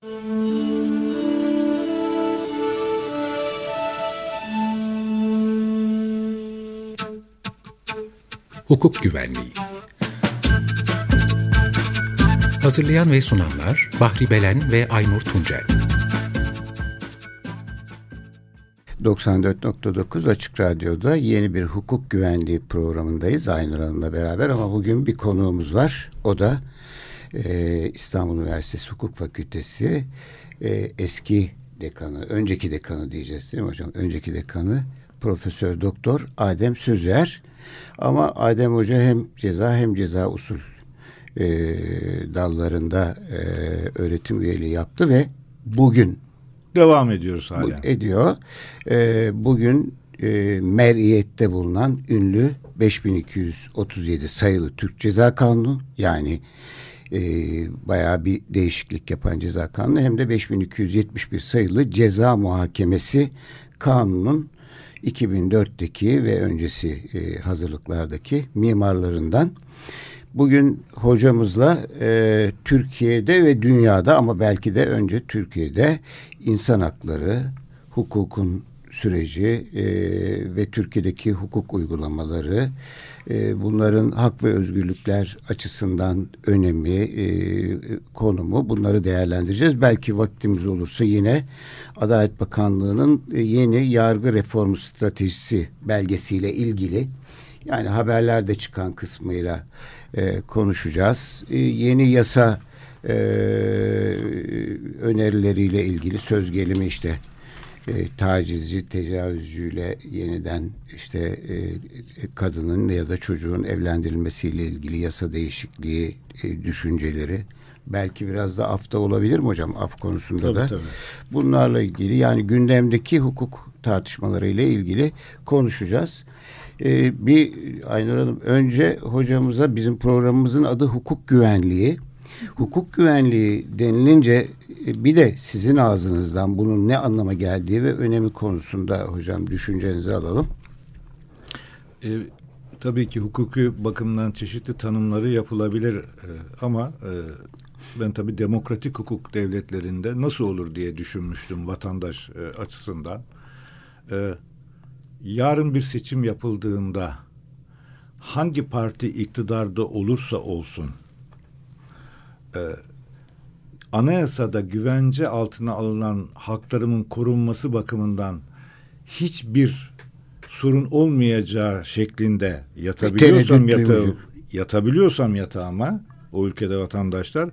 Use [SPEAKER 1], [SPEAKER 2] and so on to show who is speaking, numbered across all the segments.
[SPEAKER 1] Hukuk Güvenliği Hazırlayan ve sunanlar Bahri Belen ve Aynur Tuncel
[SPEAKER 2] 94.9 Açık Radyo'da yeni bir hukuk güvenliği programındayız Aynur Hanım'la beraber ama bugün bir konuğumuz var. O da e, İstanbul Üniversitesi Hukuk Fakültesi e, eski dekanı, önceki dekanı diyeceğiz değil mi hocam? Önceki dekanı Profesör Doktor Adem Sözer. Ama Adem Hoca hem ceza hem ceza usul e, dallarında e, öğretim üyeliği yaptı ve bugün
[SPEAKER 3] devam ediyoruz hala.
[SPEAKER 2] Bu, ediyor. E, bugün e, meriyette bulunan ünlü 5237 sayılı Türk Ceza Kanunu yani e, bayağı bir değişiklik yapan ceza kanunu hem de 5271 sayılı ceza muhakemesi kanunun 2004'teki ve öncesi e, hazırlıklardaki mimarlarından. Bugün hocamızla e, Türkiye'de ve dünyada ama belki de önce Türkiye'de insan hakları, hukukun süreci e, ve Türkiye'deki hukuk uygulamaları, e, bunların hak ve özgürlükler açısından önemi, e, konumu bunları değerlendireceğiz. Belki vaktimiz olursa yine Adalet Bakanlığı'nın yeni yargı reformu stratejisi belgesiyle ilgili yani haberlerde çıkan kısmıyla e, konuşacağız. E, yeni yasa e, önerileriyle ilgili söz gelimi işte e, tacizci, tecavüzcüyle yeniden işte e, kadının ya da çocuğun evlendirilmesiyle ilgili yasa değişikliği e, düşünceleri belki biraz da afta olabilir mi hocam af konusunda
[SPEAKER 3] tabii,
[SPEAKER 2] da
[SPEAKER 3] tabii.
[SPEAKER 2] bunlarla ilgili yani gündemdeki hukuk tartışmaları ile ilgili konuşacağız. Ee, bir Aynur Hanım önce hocamıza bizim programımızın adı hukuk güvenliği. Hukuk güvenliği denilince bir de sizin ağzınızdan bunun ne anlama geldiği ve önemi konusunda hocam düşüncenizi alalım.
[SPEAKER 3] E, tabii ki hukuki bakımdan çeşitli tanımları yapılabilir e, ama e, ben tabii demokratik hukuk devletlerinde nasıl olur diye düşünmüştüm vatandaş e, açısından. E, yarın bir seçim yapıldığında hangi parti iktidarda olursa olsun e, anayasada güvence altına alınan haklarımın korunması bakımından hiçbir sorun olmayacağı şeklinde yatabiliyorsam yata, yatabiliyorsam yatağıma o ülkede vatandaşlar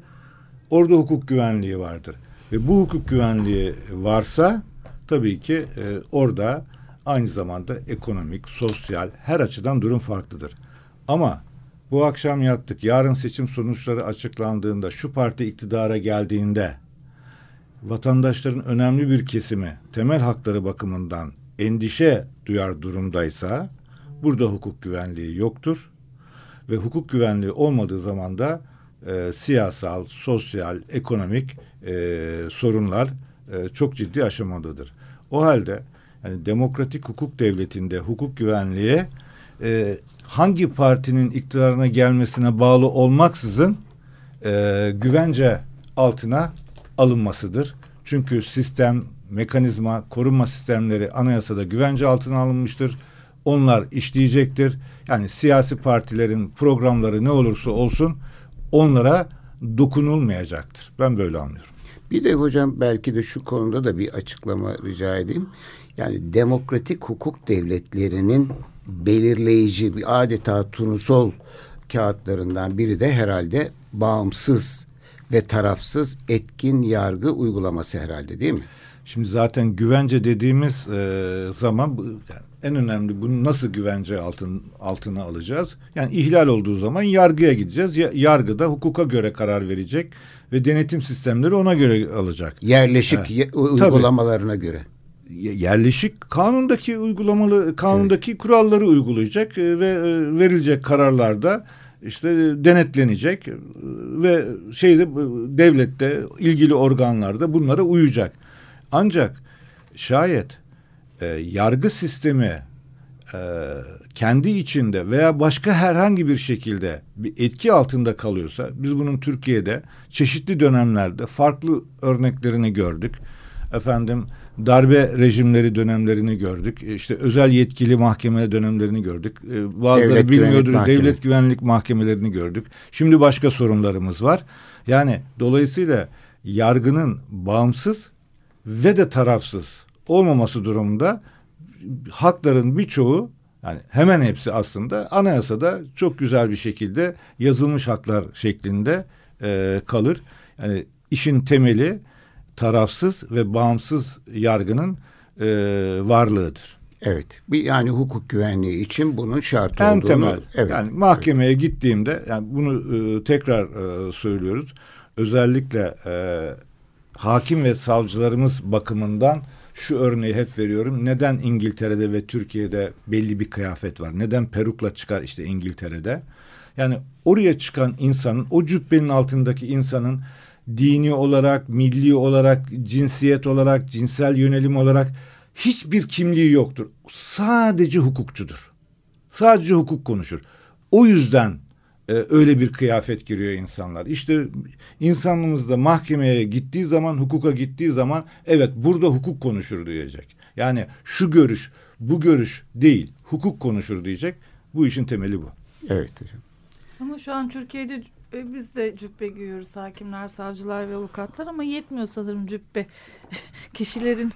[SPEAKER 3] orada hukuk güvenliği vardır. Ve bu hukuk güvenliği varsa tabii ki e, orada aynı zamanda ekonomik, sosyal her açıdan durum farklıdır. Ama bu akşam yattık. Yarın seçim sonuçları açıklandığında şu parti iktidara geldiğinde vatandaşların önemli bir kesimi temel hakları bakımından endişe duyar durumdaysa burada hukuk güvenliği yoktur. Ve hukuk güvenliği olmadığı zaman da e, siyasal, sosyal, ekonomik e, sorunlar e, çok ciddi aşamadadır. O halde yani demokratik hukuk devletinde hukuk güvenliği e, hangi partinin iktidarına gelmesine bağlı olmaksızın e, güvence altına alınmasıdır. Çünkü sistem, mekanizma, korunma sistemleri anayasada güvence altına alınmıştır. Onlar işleyecektir. Yani siyasi partilerin programları ne olursa olsun onlara dokunulmayacaktır. Ben böyle anlıyorum.
[SPEAKER 2] Bir de hocam belki de şu konuda da bir açıklama rica edeyim. Yani demokratik hukuk devletlerinin belirleyici bir adeta turnusol kağıtlarından biri de herhalde bağımsız ve tarafsız etkin yargı uygulaması herhalde değil mi?
[SPEAKER 3] Şimdi zaten güvence dediğimiz e, zaman yani en önemli bunu nasıl güvence altın, altına alacağız? Yani ihlal olduğu zaman yargıya gideceğiz. Yargı da hukuka göre karar verecek ve denetim sistemleri ona göre alacak.
[SPEAKER 2] Yerleşik evet. uygulamalarına Tabii. göre
[SPEAKER 3] yerleşik kanundaki uygulamalı kanundaki evet. kuralları uygulayacak e, ve e, verilecek kararlarda işte denetlenecek e, ve şeyde devlette ilgili organlarda bunlara uyacak. Ancak şayet e, yargı sistemi e, kendi içinde veya başka herhangi bir şekilde bir etki altında kalıyorsa biz bunun Türkiye'de çeşitli dönemlerde farklı örneklerini gördük. Efendim darbe rejimleri dönemlerini gördük. İşte özel yetkili mahkeme dönemlerini gördük. E, bazıları devlet bilmiyordur güvenlik devlet güvenlik mahkemelerini gördük. Şimdi başka sorunlarımız var. Yani dolayısıyla yargının bağımsız ve de tarafsız olmaması durumunda hakların birçoğu yani hemen hepsi aslında anayasada çok güzel bir şekilde yazılmış haklar şeklinde e, kalır. Yani işin temeli tarafsız ve bağımsız yargının e, varlığıdır.
[SPEAKER 2] Evet. Bir yani hukuk güvenliği için bunun şartı
[SPEAKER 3] en
[SPEAKER 2] olduğunu.
[SPEAKER 3] temel. Evet. Yani mahkemeye evet. gittiğimde yani bunu e, tekrar e, söylüyoruz. Özellikle e, hakim ve savcılarımız bakımından şu örneği hep veriyorum. Neden İngiltere'de ve Türkiye'de belli bir kıyafet var? Neden perukla çıkar işte İngiltere'de? Yani oraya çıkan insanın, o cübbenin altındaki insanın dini olarak, milli olarak, cinsiyet olarak, cinsel yönelim olarak hiçbir kimliği yoktur. Sadece hukukçudur. Sadece hukuk konuşur. O yüzden e, öyle bir kıyafet giriyor insanlar. İşte insanlığımızda mahkemeye gittiği zaman, hukuka gittiği zaman evet burada hukuk konuşur diyecek. Yani şu görüş, bu görüş değil, hukuk konuşur diyecek. Bu işin temeli bu.
[SPEAKER 2] Evet hocam.
[SPEAKER 4] Ama şu an Türkiye'de biz de cübbe giyiyoruz hakimler, savcılar ve avukatlar ama yetmiyor sanırım cübbe. Kişilerin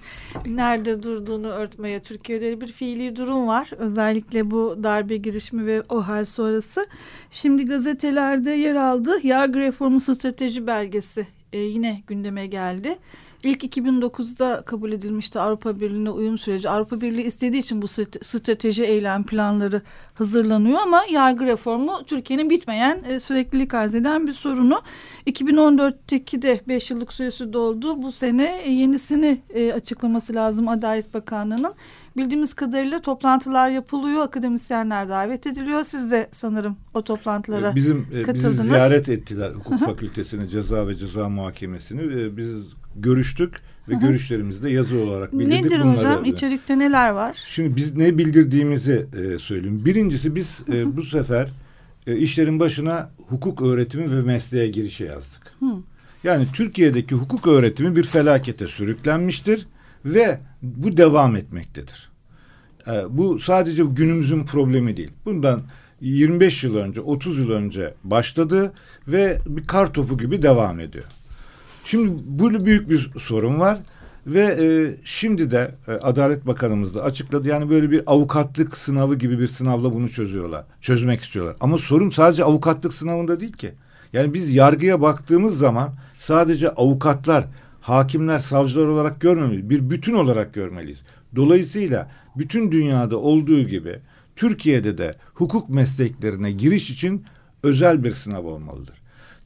[SPEAKER 4] nerede durduğunu örtmeye. Türkiye'de bir fiili durum var. Özellikle bu darbe girişimi ve o hal sonrası. Şimdi gazetelerde yer aldı. Yargı reformu strateji belgesi e, yine gündeme geldi. İlk 2009'da kabul edilmişti Avrupa Birliği'ne uyum süreci. Avrupa Birliği istediği için bu strateji eylem planları hazırlanıyor ama yargı reformu Türkiye'nin bitmeyen e, süreklilik arz eden bir sorunu. 2014'teki de 5 yıllık süresi doldu. Bu sene yenisini e, açıklaması lazım Adalet Bakanlığı'nın. Bildiğimiz kadarıyla toplantılar yapılıyor, akademisyenler davet ediliyor. Siz de sanırım o toplantılara
[SPEAKER 3] Bizim,
[SPEAKER 4] e, katıldınız.
[SPEAKER 3] Bizi ziyaret ettiler hukuk fakültesini, ceza ve ceza muhakemesini. Biz görüştük ve Hı-hı. görüşlerimizi de yazı olarak bildirdik.
[SPEAKER 4] Nedir Bunları hocam? İçerikte neler var?
[SPEAKER 3] Şimdi biz ne bildirdiğimizi e, söyleyeyim. Birincisi biz e, bu sefer e, işlerin başına hukuk öğretimi ve mesleğe girişe yazdık. Hı. Yani Türkiye'deki hukuk öğretimi bir felakete sürüklenmiştir ve bu devam etmektedir. E, bu sadece günümüzün problemi değil. Bundan 25 yıl önce, 30 yıl önce başladı ve bir kar topu gibi devam ediyor. Şimdi böyle büyük bir sorun var ve e, şimdi de e, Adalet Bakanımız da açıkladı. Yani böyle bir avukatlık sınavı gibi bir sınavla bunu çözüyorlar. Çözmek istiyorlar. Ama sorun sadece avukatlık sınavında değil ki. Yani biz yargıya baktığımız zaman sadece avukatlar, hakimler, savcılar olarak görmemeliyiz. Bir bütün olarak görmeliyiz. Dolayısıyla bütün dünyada olduğu gibi Türkiye'de de hukuk mesleklerine giriş için özel bir sınav olmalıdır.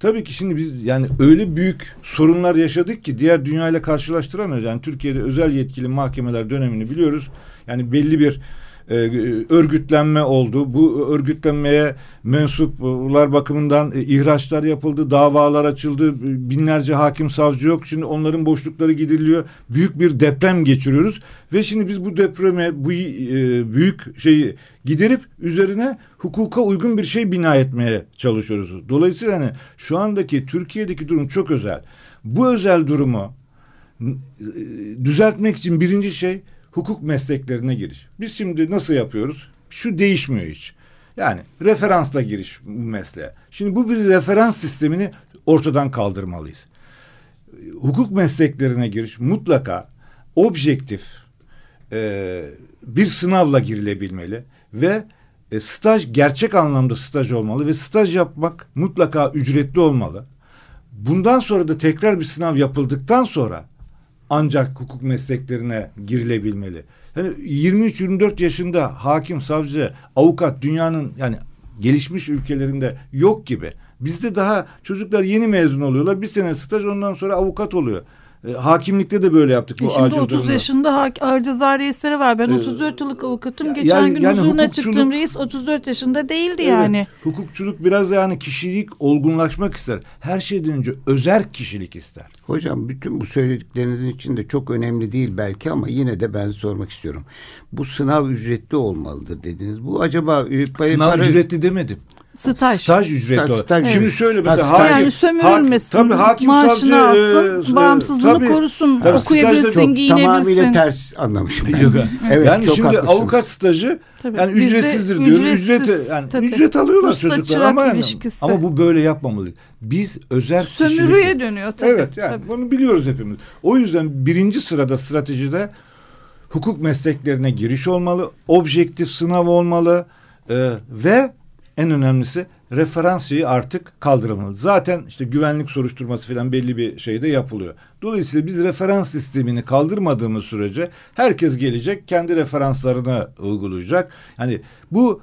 [SPEAKER 3] Tabii ki şimdi biz yani öyle büyük sorunlar yaşadık ki diğer dünyayla karşılaştıramıyoruz. Yani Türkiye'de özel yetkili mahkemeler dönemini biliyoruz. Yani belli bir e, örgütlenme oldu. Bu örgütlenmeye mensuplar bakımından e, ihraçlar yapıldı, davalar açıldı, binlerce hakim savcı yok. Şimdi onların boşlukları gidiriliyor. Büyük bir deprem geçiriyoruz ve şimdi biz bu depreme bu e, büyük şeyi giderip üzerine hukuka uygun bir şey bina etmeye çalışıyoruz. Dolayısıyla hani şu andaki Türkiye'deki durum çok özel. Bu özel durumu e, düzeltmek için birinci şey hukuk mesleklerine giriş. Biz şimdi nasıl yapıyoruz? Şu değişmiyor hiç. Yani referansla giriş bu mesleğe. Şimdi bu bir referans sistemini ortadan kaldırmalıyız. Hukuk mesleklerine giriş mutlaka objektif e, bir sınavla girilebilmeli ve e, staj gerçek anlamda staj olmalı ve staj yapmak mutlaka ücretli olmalı. Bundan sonra da tekrar bir sınav yapıldıktan sonra ancak hukuk mesleklerine girilebilmeli. Yani 23-24 yaşında hakim, savcı, avukat dünyanın yani gelişmiş ülkelerinde yok gibi. Bizde daha çocuklar yeni mezun oluyorlar. Bir sene staj ondan sonra avukat oluyor. E, hakimlikte de böyle yaptık.
[SPEAKER 4] E
[SPEAKER 3] bu
[SPEAKER 4] şimdi
[SPEAKER 3] acil
[SPEAKER 4] 30
[SPEAKER 3] durumda.
[SPEAKER 4] yaşında ağır ceza reisleri var. Ben
[SPEAKER 3] Ee,
[SPEAKER 4] 34 yıllık avukatım. Geçen
[SPEAKER 3] yani-
[SPEAKER 4] gün
[SPEAKER 3] yani
[SPEAKER 4] huzuruna çıktığım reis 34 yaşında değildi
[SPEAKER 3] Evet,
[SPEAKER 4] yani.
[SPEAKER 3] Hukukçuluk biraz yani kişilik olgunlaşmak ister. Her şeyden önce özerk kişilik ister.
[SPEAKER 2] Hocam bütün bu söylediklerinizin içinde çok önemli değil belki ama yine de ben sormak istiyorum. Bu sınav ücretli olmalıdır dediniz. Bu acaba e,
[SPEAKER 3] Sınav
[SPEAKER 2] para-
[SPEAKER 3] ücretli demedim.
[SPEAKER 4] Staj.
[SPEAKER 3] Staj ücretli.
[SPEAKER 2] Staj-
[SPEAKER 3] olarak.
[SPEAKER 2] staj
[SPEAKER 3] Şimdi
[SPEAKER 2] ücreti.
[SPEAKER 3] şöyle
[SPEAKER 2] Ha,
[SPEAKER 3] mesela
[SPEAKER 2] staj.
[SPEAKER 3] hakim,
[SPEAKER 4] Yani sömürülmesin,
[SPEAKER 3] tabii hakim
[SPEAKER 4] maaşını
[SPEAKER 3] savcı
[SPEAKER 4] alsın,
[SPEAKER 3] e,
[SPEAKER 4] bağımsızlığını
[SPEAKER 3] tabii-
[SPEAKER 4] korusun,
[SPEAKER 3] tabii
[SPEAKER 4] okuyabilirsin,
[SPEAKER 3] çok-
[SPEAKER 4] giyinebilsin.
[SPEAKER 2] Tamamıyla ters anlamışım. ben.
[SPEAKER 3] Yok.
[SPEAKER 2] evet
[SPEAKER 3] yani
[SPEAKER 2] çok
[SPEAKER 3] şimdi
[SPEAKER 2] haklısınız.
[SPEAKER 3] avukat stajı
[SPEAKER 4] Tabii.
[SPEAKER 3] yani ücretsizdir diyoruz.
[SPEAKER 4] ücretsiz,
[SPEAKER 3] Ücret yani
[SPEAKER 4] tabii.
[SPEAKER 3] ücret alıyorlar
[SPEAKER 4] Usta
[SPEAKER 3] çocuklar ama yani,
[SPEAKER 4] ilişkisi.
[SPEAKER 3] ama bu böyle yapmamalı. Biz özel
[SPEAKER 4] Sömürüye
[SPEAKER 3] kişilik-
[SPEAKER 4] dönüyor tabii.
[SPEAKER 3] Evet yani
[SPEAKER 4] tabii.
[SPEAKER 3] bunu biliyoruz hepimiz. O yüzden birinci sırada stratejide hukuk mesleklerine giriş olmalı, objektif sınav olmalı e, ve en önemlisi referans şeyi artık kaldırılmalı. Zaten işte güvenlik soruşturması falan belli bir şeyde yapılıyor. Dolayısıyla biz referans sistemini kaldırmadığımız sürece herkes gelecek kendi referanslarını uygulayacak. Yani bu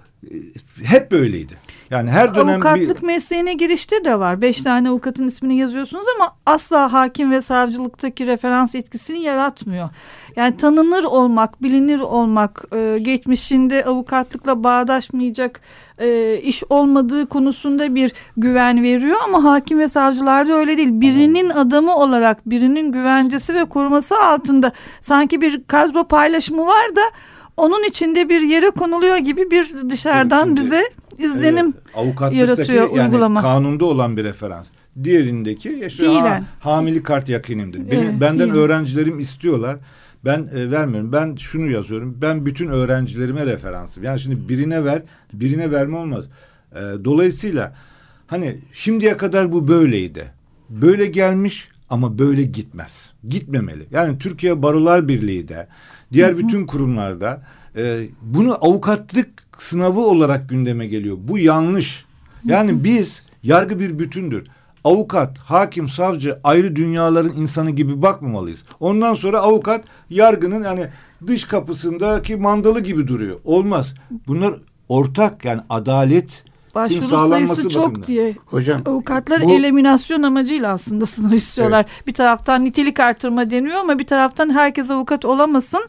[SPEAKER 3] hep böyleydi. Yani her dönem
[SPEAKER 4] Avukatlık
[SPEAKER 3] bir
[SPEAKER 4] mesleğine girişte de var. Beş tane avukatın ismini yazıyorsunuz ama asla hakim ve savcılıktaki referans etkisini yaratmıyor. Yani tanınır olmak, bilinir olmak, e, geçmişinde avukatlıkla bağdaşmayacak e, iş olmadığı konusunda bir güven veriyor ama hakim ve savcılarda öyle değil. Birinin adamı olarak birinin güvencesi ve koruması altında sanki bir kadro paylaşımı var da onun içinde bir yere konuluyor gibi bir dışarıdan
[SPEAKER 3] Şimdi-
[SPEAKER 4] bize izlenim
[SPEAKER 3] Evet, avukatlıktaki
[SPEAKER 4] yaratıyor
[SPEAKER 3] yani
[SPEAKER 4] uygulama.
[SPEAKER 3] kanunda olan bir referans. Diğerindeki işte ha, hamili kart yakinimdir. Benim,
[SPEAKER 4] Evet,
[SPEAKER 3] benden
[SPEAKER 4] fiilen.
[SPEAKER 3] öğrencilerim istiyorlar. Ben e, vermiyorum. Ben şunu yazıyorum. Ben bütün öğrencilerime referansım. Yani şimdi birine ver, birine verme olmaz. E, dolayısıyla hani şimdiye kadar bu böyleydi. Böyle gelmiş ama böyle gitmez. Gitmemeli. Yani Türkiye Barolar Birliği de diğer bütün kurumlarda e, bunu avukatlık sınavı olarak gündeme geliyor. Bu yanlış. Yani biz yargı bir bütündür. Avukat, hakim, savcı ayrı dünyaların insanı gibi bakmamalıyız. Ondan sonra avukat yargının yani dış kapısındaki mandalı gibi duruyor. Olmaz. Bunlar ortak yani adalet
[SPEAKER 4] Başvuru sayısı çok
[SPEAKER 3] bakımından.
[SPEAKER 4] diye.
[SPEAKER 2] Hocam
[SPEAKER 4] Avukatlar
[SPEAKER 2] Bu-
[SPEAKER 4] eliminasyon amacıyla aslında sınav istiyorlar. Bir taraftan nitelik artırma deniyor ama bir taraftan herkes avukat olamasın.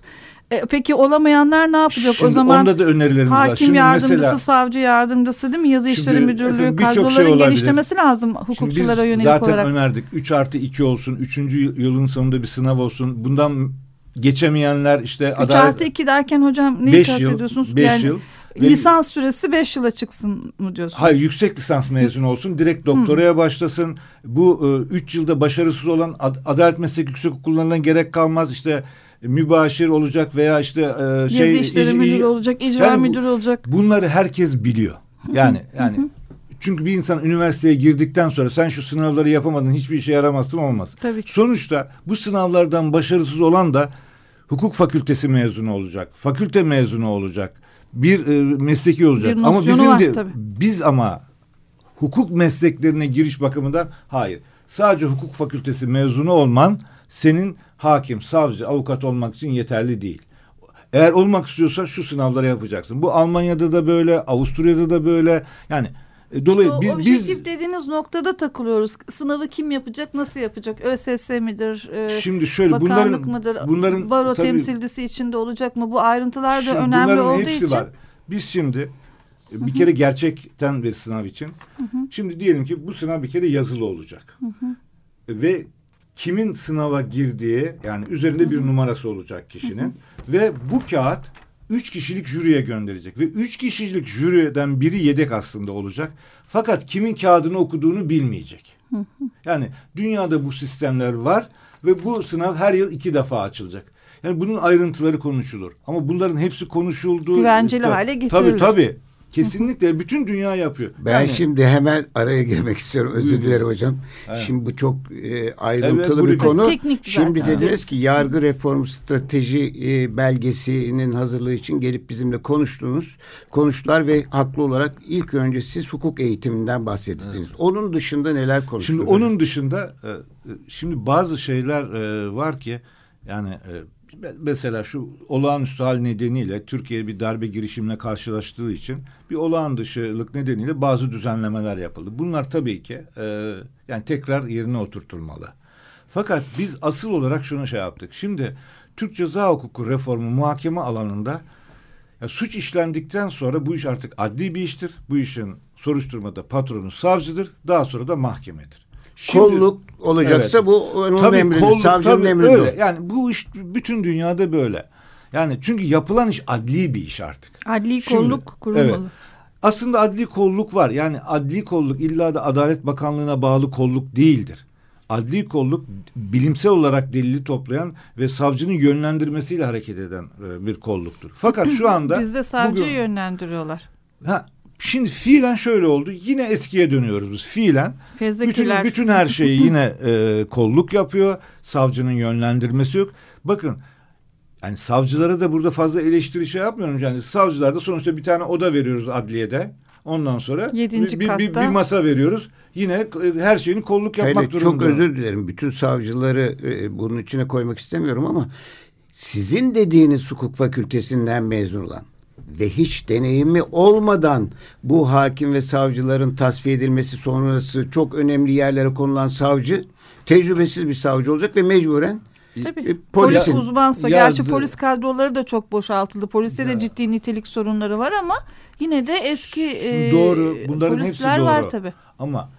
[SPEAKER 4] E, peki olamayanlar ne yapacak?
[SPEAKER 3] Şimdi
[SPEAKER 4] o zaman
[SPEAKER 3] onda da önerilerimiz var.
[SPEAKER 4] hakim
[SPEAKER 3] Şimdi
[SPEAKER 4] yardımcısı,
[SPEAKER 3] mesela
[SPEAKER 4] savcı yardımcısı değil mi? Yazı İşleri Müdürlüğü kadroların
[SPEAKER 3] şey
[SPEAKER 4] genişlemesi lazım hukukçulara
[SPEAKER 3] biz
[SPEAKER 4] yönelik
[SPEAKER 3] zaten
[SPEAKER 4] olarak.
[SPEAKER 3] önerdik. 3 artı 2 olsun. 3. yılın sonunda bir sınav olsun. Bundan geçemeyenler işte
[SPEAKER 4] 3 artı 2 derken hocam neyi
[SPEAKER 3] 5 yıl,
[SPEAKER 4] kastediyorsunuz?
[SPEAKER 3] 5
[SPEAKER 4] Yani
[SPEAKER 3] yıl. Ve-
[SPEAKER 4] Lisans süresi 5 yıla çıksın mı diyorsunuz?
[SPEAKER 3] Hayır yüksek lisans mezunu olsun. Direkt doktoraya başlasın. Bu 3 yılda başarısız olan Ad- Adalet Meslek Yüksek Okullarına gerek kalmaz. İşte e, mübaşir olacak veya işte e, şey
[SPEAKER 4] Yazı işleri
[SPEAKER 3] ic-
[SPEAKER 4] müdürü olacak, icra
[SPEAKER 3] Yani
[SPEAKER 4] müdürü olacak.
[SPEAKER 3] Bunları herkes biliyor. Yani yani çünkü bir insan üniversiteye girdikten sonra sen şu sınavları yapamadın hiçbir işe yaramazsın olmaz.
[SPEAKER 4] Tabii ki.
[SPEAKER 3] Sonuçta bu sınavlardan başarısız olan da hukuk fakültesi mezunu olacak. Fakülte mezunu olacak. Bir e, mesleki olacak.
[SPEAKER 4] Bir
[SPEAKER 3] ama bizim
[SPEAKER 4] var
[SPEAKER 3] de
[SPEAKER 4] tabii.
[SPEAKER 3] biz ama hukuk mesleklerine giriş bakımından hayır. Sadece hukuk fakültesi mezunu olman senin hakim, savcı, avukat olmak için yeterli değil. Eğer olmak istiyorsan şu sınavları yapacaksın. Bu Almanya'da da böyle, Avusturya'da da böyle. Yani dolayısıyla
[SPEAKER 4] O
[SPEAKER 3] biz,
[SPEAKER 4] objektif
[SPEAKER 3] biz
[SPEAKER 4] dediğiniz noktada takılıyoruz. Sınavı kim yapacak, nasıl yapacak? ÖSS midir? e,
[SPEAKER 3] şimdi şöyle
[SPEAKER 4] bakanlık
[SPEAKER 3] bunların
[SPEAKER 4] mıdır?
[SPEAKER 3] bunların
[SPEAKER 4] baro
[SPEAKER 3] tabii-
[SPEAKER 4] temsilcisi içinde olacak mı? Bu ayrıntılar da önemli olduğu
[SPEAKER 3] hepsi
[SPEAKER 4] için.
[SPEAKER 3] var. Biz şimdi e, bir kere gerçekten bir sınav için. Şimdi diyelim ki bu sınav bir kere yazılı olacak. Ve kimin sınava girdiği yani üzerinde bir numarası olacak kişinin ve bu kağıt üç kişilik jüriye gönderecek ve üç kişilik jüriden biri yedek aslında olacak. Fakat kimin kağıdını okuduğunu bilmeyecek. Yani dünyada bu sistemler var ve bu sınav her yıl iki defa açılacak. Yani bunun ayrıntıları konuşulur. Ama bunların hepsi konuşuldu.
[SPEAKER 4] Güvenceli hale
[SPEAKER 3] Tabii
[SPEAKER 4] getirilir.
[SPEAKER 3] tabii. Kesinlikle bütün dünya yapıyor.
[SPEAKER 2] Ben
[SPEAKER 3] Yani-
[SPEAKER 2] şimdi hemen araya girmek istiyorum. Özür
[SPEAKER 3] Buyurun.
[SPEAKER 2] dilerim hocam.
[SPEAKER 3] Evet.
[SPEAKER 2] Şimdi bu çok e, ayrıntılı
[SPEAKER 3] Evet,
[SPEAKER 2] bir konu.
[SPEAKER 4] Teknik
[SPEAKER 2] şimdi
[SPEAKER 4] zaten.
[SPEAKER 2] dediniz ki yargı reformu strateji e, belgesinin hazırlığı için gelip bizimle konuştunuz. Konuştular ve haklı olarak ilk önce siz hukuk eğitiminden bahsettiniz. Onun dışında neler konuştunuz?
[SPEAKER 3] Şimdi onun dışında e, e, şimdi bazı şeyler e, var ki yani e, mesela şu olağanüstü hal nedeniyle Türkiye bir darbe girişimine karşılaştığı için bir olağan dışılık nedeniyle bazı düzenlemeler yapıldı. Bunlar tabii ki e, yani tekrar yerine oturtulmalı. Fakat biz asıl olarak şunu şey yaptık. Şimdi Türk Ceza Hukuku reformu muhakeme alanında ya suç işlendikten sonra bu iş artık adli bir iştir. Bu işin soruşturmada patronu savcıdır. Daha sonra da mahkemedir.
[SPEAKER 2] Şimdi, kolluk olacaksa evet, bu onun
[SPEAKER 3] tabii,
[SPEAKER 2] emridir.
[SPEAKER 3] Kolluk,
[SPEAKER 2] savcının
[SPEAKER 3] tabii,
[SPEAKER 2] emridir.
[SPEAKER 3] Öyle. Yani bu iş bütün dünyada böyle. Yani çünkü yapılan iş adli bir iş artık.
[SPEAKER 4] Adli kolluk Şimdi, kurulmalı. Evet.
[SPEAKER 3] Aslında adli kolluk var. Yani adli kolluk illa da Adalet Bakanlığı'na bağlı kolluk değildir. Adli kolluk bilimsel olarak delili toplayan ve savcının yönlendirmesiyle hareket eden e, bir kolluktur. Fakat şu anda
[SPEAKER 4] bizde savcıyı bugün, yönlendiriyorlar.
[SPEAKER 3] Ha, şimdi fiilen şöyle oldu. Yine eskiye dönüyoruz biz. Fiilen bütün, bütün her şeyi yine e, kolluk yapıyor. Savcının yönlendirmesi yok. Bakın yani savcılara da burada fazla eleştiri şey yapmıyorum. Yani savcılarda sonuçta bir tane oda veriyoruz adliyede. Ondan sonra
[SPEAKER 4] Yedinci
[SPEAKER 3] bir, bir, bir masa veriyoruz. Yine e, her şeyini kolluk yapmak Hele, durumunda.
[SPEAKER 2] Çok özür dilerim. Bütün savcıları e, bunun içine koymak istemiyorum ama sizin dediğiniz hukuk fakültesinden mezun olan ve hiç deneyimi olmadan bu hakim ve savcıların tasfiye edilmesi sonrası çok önemli yerlere konulan savcı tecrübesiz bir savcı olacak ve mecburen
[SPEAKER 4] Tabii. E, polis uzmansa yazdı. gerçi polis kadroları da çok boşaltıldı. Poliste ya. de ciddi nitelik sorunları var ama yine de eski e, doğru. Bunların polisler hepsi doğru. var tabii.
[SPEAKER 3] Ama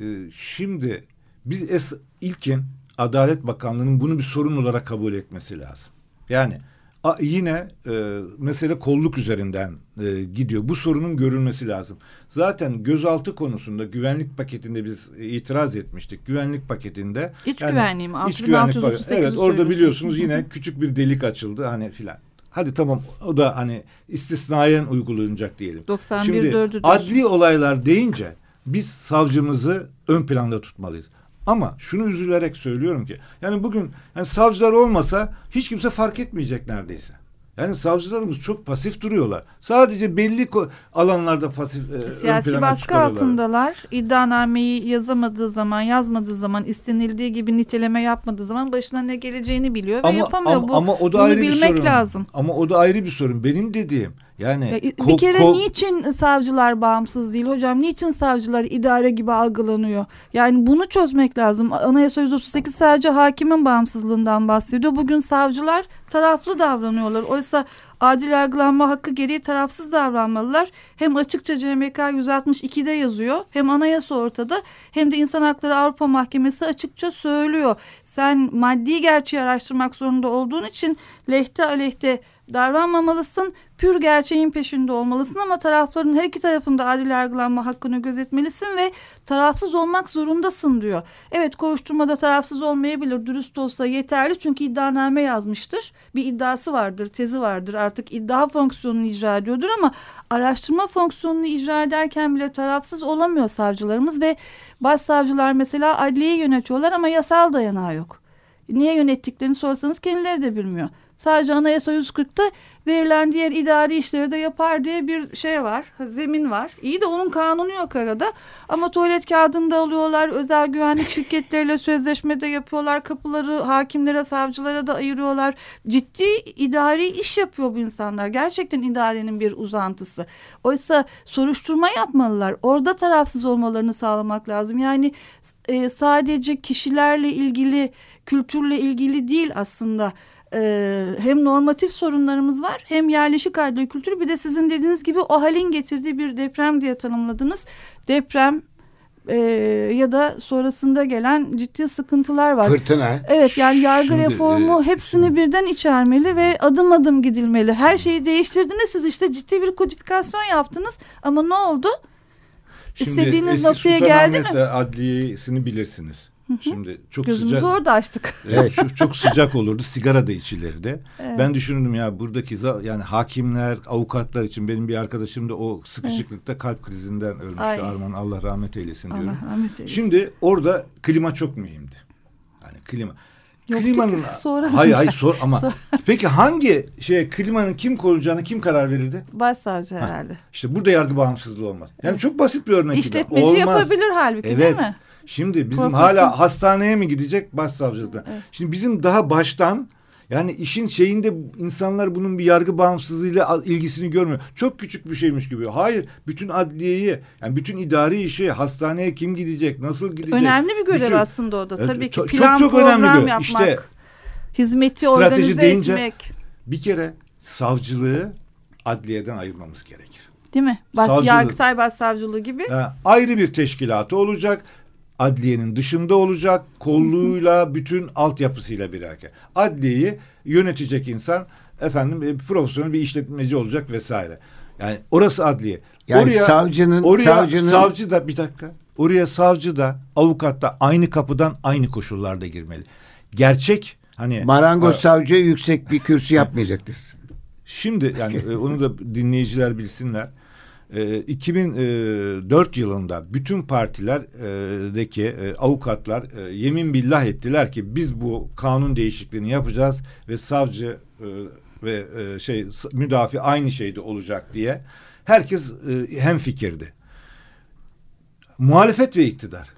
[SPEAKER 3] e, şimdi biz es, ilkin Adalet Bakanlığı'nın bunu bir sorun olarak kabul etmesi lazım. Yani a, yine e, mesele kolluk üzerinden e, gidiyor. Bu sorunun görülmesi lazım. Zaten gözaltı konusunda güvenlik paketinde biz itiraz etmiştik. Güvenlik paketinde
[SPEAKER 4] iç yani, güvenliği mi?
[SPEAKER 3] İç güvenlik Evet orada biliyorsunuz yine küçük bir delik açıldı hani filan. Hadi tamam o da hani istisnayen uygulanacak diyelim.
[SPEAKER 4] 91
[SPEAKER 3] Şimdi adli olaylar deyince biz savcımızı ön planda tutmalıyız. Ama şunu üzülerek söylüyorum ki yani bugün yani savcılar olmasa hiç kimse fark etmeyecek neredeyse. Yani savcılarımız çok pasif duruyorlar. Sadece belli alanlarda pasif
[SPEAKER 4] e, Siyasi baskı altındalar. İddianameyi yazamadığı zaman, yazmadığı zaman, istenildiği gibi niteleme yapmadığı zaman başına ne geleceğini biliyor ama, ve yapamıyor. Ama, Bu, ama o da ayrı bir sorun. lazım.
[SPEAKER 3] Ama o da ayrı bir sorun. Benim dediğim yani
[SPEAKER 4] ya, bir kere niçin savcılar bağımsız değil hocam? Niçin savcılar idare gibi algılanıyor? Yani bunu çözmek lazım. Anayasa 138 sadece hakimin bağımsızlığından bahsediyor. Bugün savcılar taraflı davranıyorlar. Oysa adil yargılanma hakkı gereği tarafsız davranmalılar. Hem açıkça CMK 162'de yazıyor hem anayasa ortada hem de İnsan Hakları Avrupa Mahkemesi açıkça söylüyor. Sen maddi gerçeği araştırmak zorunda olduğun için lehte aleyhte davranmamalısın. Pür gerçeğin peşinde olmalısın ama tarafların her iki tarafında adil yargılanma hakkını gözetmelisin ve tarafsız olmak zorundasın diyor. Evet koşturmada tarafsız olmayabilir. Dürüst olsa yeterli çünkü iddianame yazmıştır. Bir iddiası vardır, tezi vardır. Artık iddia fonksiyonunu icra ediyordur ama araştırma fonksiyonunu icra ederken bile tarafsız olamıyor savcılarımız ve başsavcılar mesela adliyeyi yönetiyorlar ama yasal dayanağı yok. Niye yönettiklerini sorsanız kendileri de bilmiyor. Sadece Anayasa 140'ta verilen diğer idari işleri de yapar diye bir şey var. Zemin var. İyi de onun kanunu yok arada. Ama tuvalet kağıdını da alıyorlar. Özel güvenlik şirketleriyle sözleşme de yapıyorlar. Kapıları hakimlere, savcılara da ayırıyorlar. Ciddi idari iş yapıyor bu insanlar. Gerçekten idarenin bir uzantısı. Oysa soruşturma yapmalılar. Orada tarafsız olmalarını sağlamak lazım. Yani e, sadece kişilerle ilgili, kültürle ilgili değil aslında e, hem normatif sorunlarımız var hem yerleşik adli kültürü bir de sizin dediğiniz gibi o halin getirdiği bir deprem diye tanımladınız. Deprem e, ya da sonrasında gelen ciddi sıkıntılar var.
[SPEAKER 2] Fırtına.
[SPEAKER 4] Evet yani yargı şimdi, reformu e, hepsini şimdi. birden içermeli ve adım adım gidilmeli. Her şeyi değiştirdiniz siz işte ciddi bir kodifikasyon yaptınız ama ne oldu? Şimdi İstediğiniz noktaya geldi mi?
[SPEAKER 3] Adliyesini bilirsiniz. Şimdi çok
[SPEAKER 4] Gözümüzü
[SPEAKER 3] sıcak.
[SPEAKER 4] orada açtık.
[SPEAKER 3] Evet, çok, çok sıcak olurdu. Sigara da içilirdi. Evet. Ben düşündüm ya buradaki yani hakimler, avukatlar için benim bir arkadaşım da o sıkışıklıkta evet. kalp krizinden ölmüştü. Ay. Arman Allah rahmet eylesin diyorum. Allah rahmet eylesin. Şimdi orada klima çok mühimdi. Yani klima.
[SPEAKER 4] Yok Klimanın
[SPEAKER 3] sonra hayır hayır sor ama peki hangi şey klimanın kim koruyacağını kim karar verirdi?
[SPEAKER 4] Başsavcı herhalde.
[SPEAKER 3] İşte burada yargı bağımsızlığı olmaz. Yani evet. çok basit bir örnek.
[SPEAKER 4] İşletmeci olmaz. yapabilir halbuki evet. değil mi?
[SPEAKER 3] Şimdi bizim Profesör. hala hastaneye mi gidecek başsavcılıkta? Evet. Şimdi bizim daha baştan Yani işin şeyinde insanlar bunun bir yargı bağımsızlığıyla ilgisini görmüyor. Çok küçük bir şeymiş gibi. Hayır, bütün adliyeyi, yani bütün idari işi, hastaneye kim gidecek, nasıl gidecek?
[SPEAKER 4] Önemli bir görev
[SPEAKER 3] bütün,
[SPEAKER 4] aslında o da. Tabii ki
[SPEAKER 3] çok,
[SPEAKER 4] plan
[SPEAKER 3] çok
[SPEAKER 4] program
[SPEAKER 3] önemli
[SPEAKER 4] yapmak,
[SPEAKER 3] İşte,
[SPEAKER 4] hizmeti
[SPEAKER 3] strateji
[SPEAKER 4] organize
[SPEAKER 3] deyince,
[SPEAKER 4] etmek.
[SPEAKER 3] Bir kere savcılığı adliyeden ayırmamız gerekir.
[SPEAKER 4] Değil mi? Bas,
[SPEAKER 3] Savcılığı.
[SPEAKER 4] Yargıtay Başsavcılığı gibi.
[SPEAKER 3] Ha, ayrı bir teşkilatı olacak. Adliyenin dışında olacak. Kolluğuyla, bütün altyapısıyla bir erkek. Adliyeyi yönetecek insan efendim e, profesyonel bir işletmeci olacak vesaire. Yani orası adliye.
[SPEAKER 2] Yani savcının
[SPEAKER 3] oraya
[SPEAKER 2] savcının
[SPEAKER 3] savcı da bir dakika. Oraya savcı da avukat da aynı kapıdan aynı koşullarda girmeli. Gerçek hani
[SPEAKER 2] marangoz
[SPEAKER 3] e,
[SPEAKER 2] savcıya yüksek bir kürsü yapmayacaktır.
[SPEAKER 3] Şimdi yani e, onu da dinleyiciler bilsinler. E, 2004 yılında bütün partilerdeki e, avukatlar e, yemin billah ettiler ki biz bu kanun değişikliğini yapacağız ve savcı e, ve e, şey müdafi aynı şeyde olacak diye herkes e, hem fikirdi. Muhalefet ve iktidar.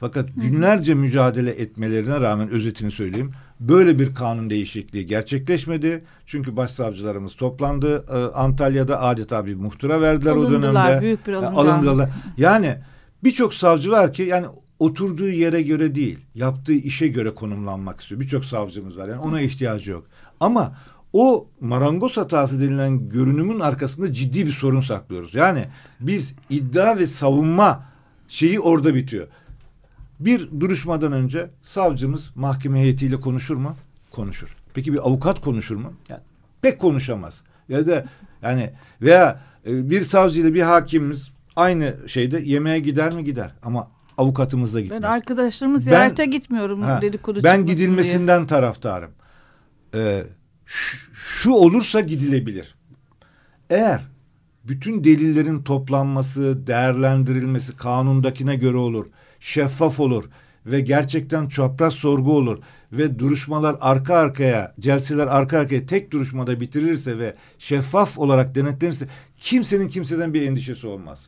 [SPEAKER 3] Fakat günlerce mücadele etmelerine rağmen özetini söyleyeyim. Böyle bir kanun değişikliği gerçekleşmedi. Çünkü başsavcılarımız toplandı. Ee, Antalya'da adeta bir muhtıra verdiler
[SPEAKER 4] Alındılar,
[SPEAKER 3] o dönemde.
[SPEAKER 4] büyük bir alıngan.
[SPEAKER 3] Alındılar. Yani birçok savcı var ki yani oturduğu yere göre değil, yaptığı işe göre konumlanmak istiyor. Birçok savcımız var. Yani ona ihtiyacı yok. Ama o marangoz hatası denilen görünümün arkasında ciddi bir sorun saklıyoruz. Yani biz iddia ve savunma şeyi orada bitiyor. Bir duruşmadan önce savcımız mahkeme heyetiyle konuşur mu? Konuşur. Peki bir avukat konuşur mu? Yani pek konuşamaz. Ya da yani veya e, bir savcı ile bir hakimimiz aynı şeyde yemeğe gider mi gider ama avukatımız da gitmez.
[SPEAKER 4] Ben arkadaşlarımı ziyarete gitmiyorum
[SPEAKER 3] ha,
[SPEAKER 4] dedikodu
[SPEAKER 3] Ben gidilmesinden
[SPEAKER 4] diye.
[SPEAKER 3] taraftarım. Ee, şu, şu olursa gidilebilir. Eğer bütün delillerin toplanması, değerlendirilmesi kanundakine göre olur şeffaf olur ve gerçekten çapraz sorgu olur ve duruşmalar arka arkaya, celseler arka arkaya tek duruşmada bitirirse ve şeffaf olarak denetlenirse kimsenin kimseden bir endişesi olmaz.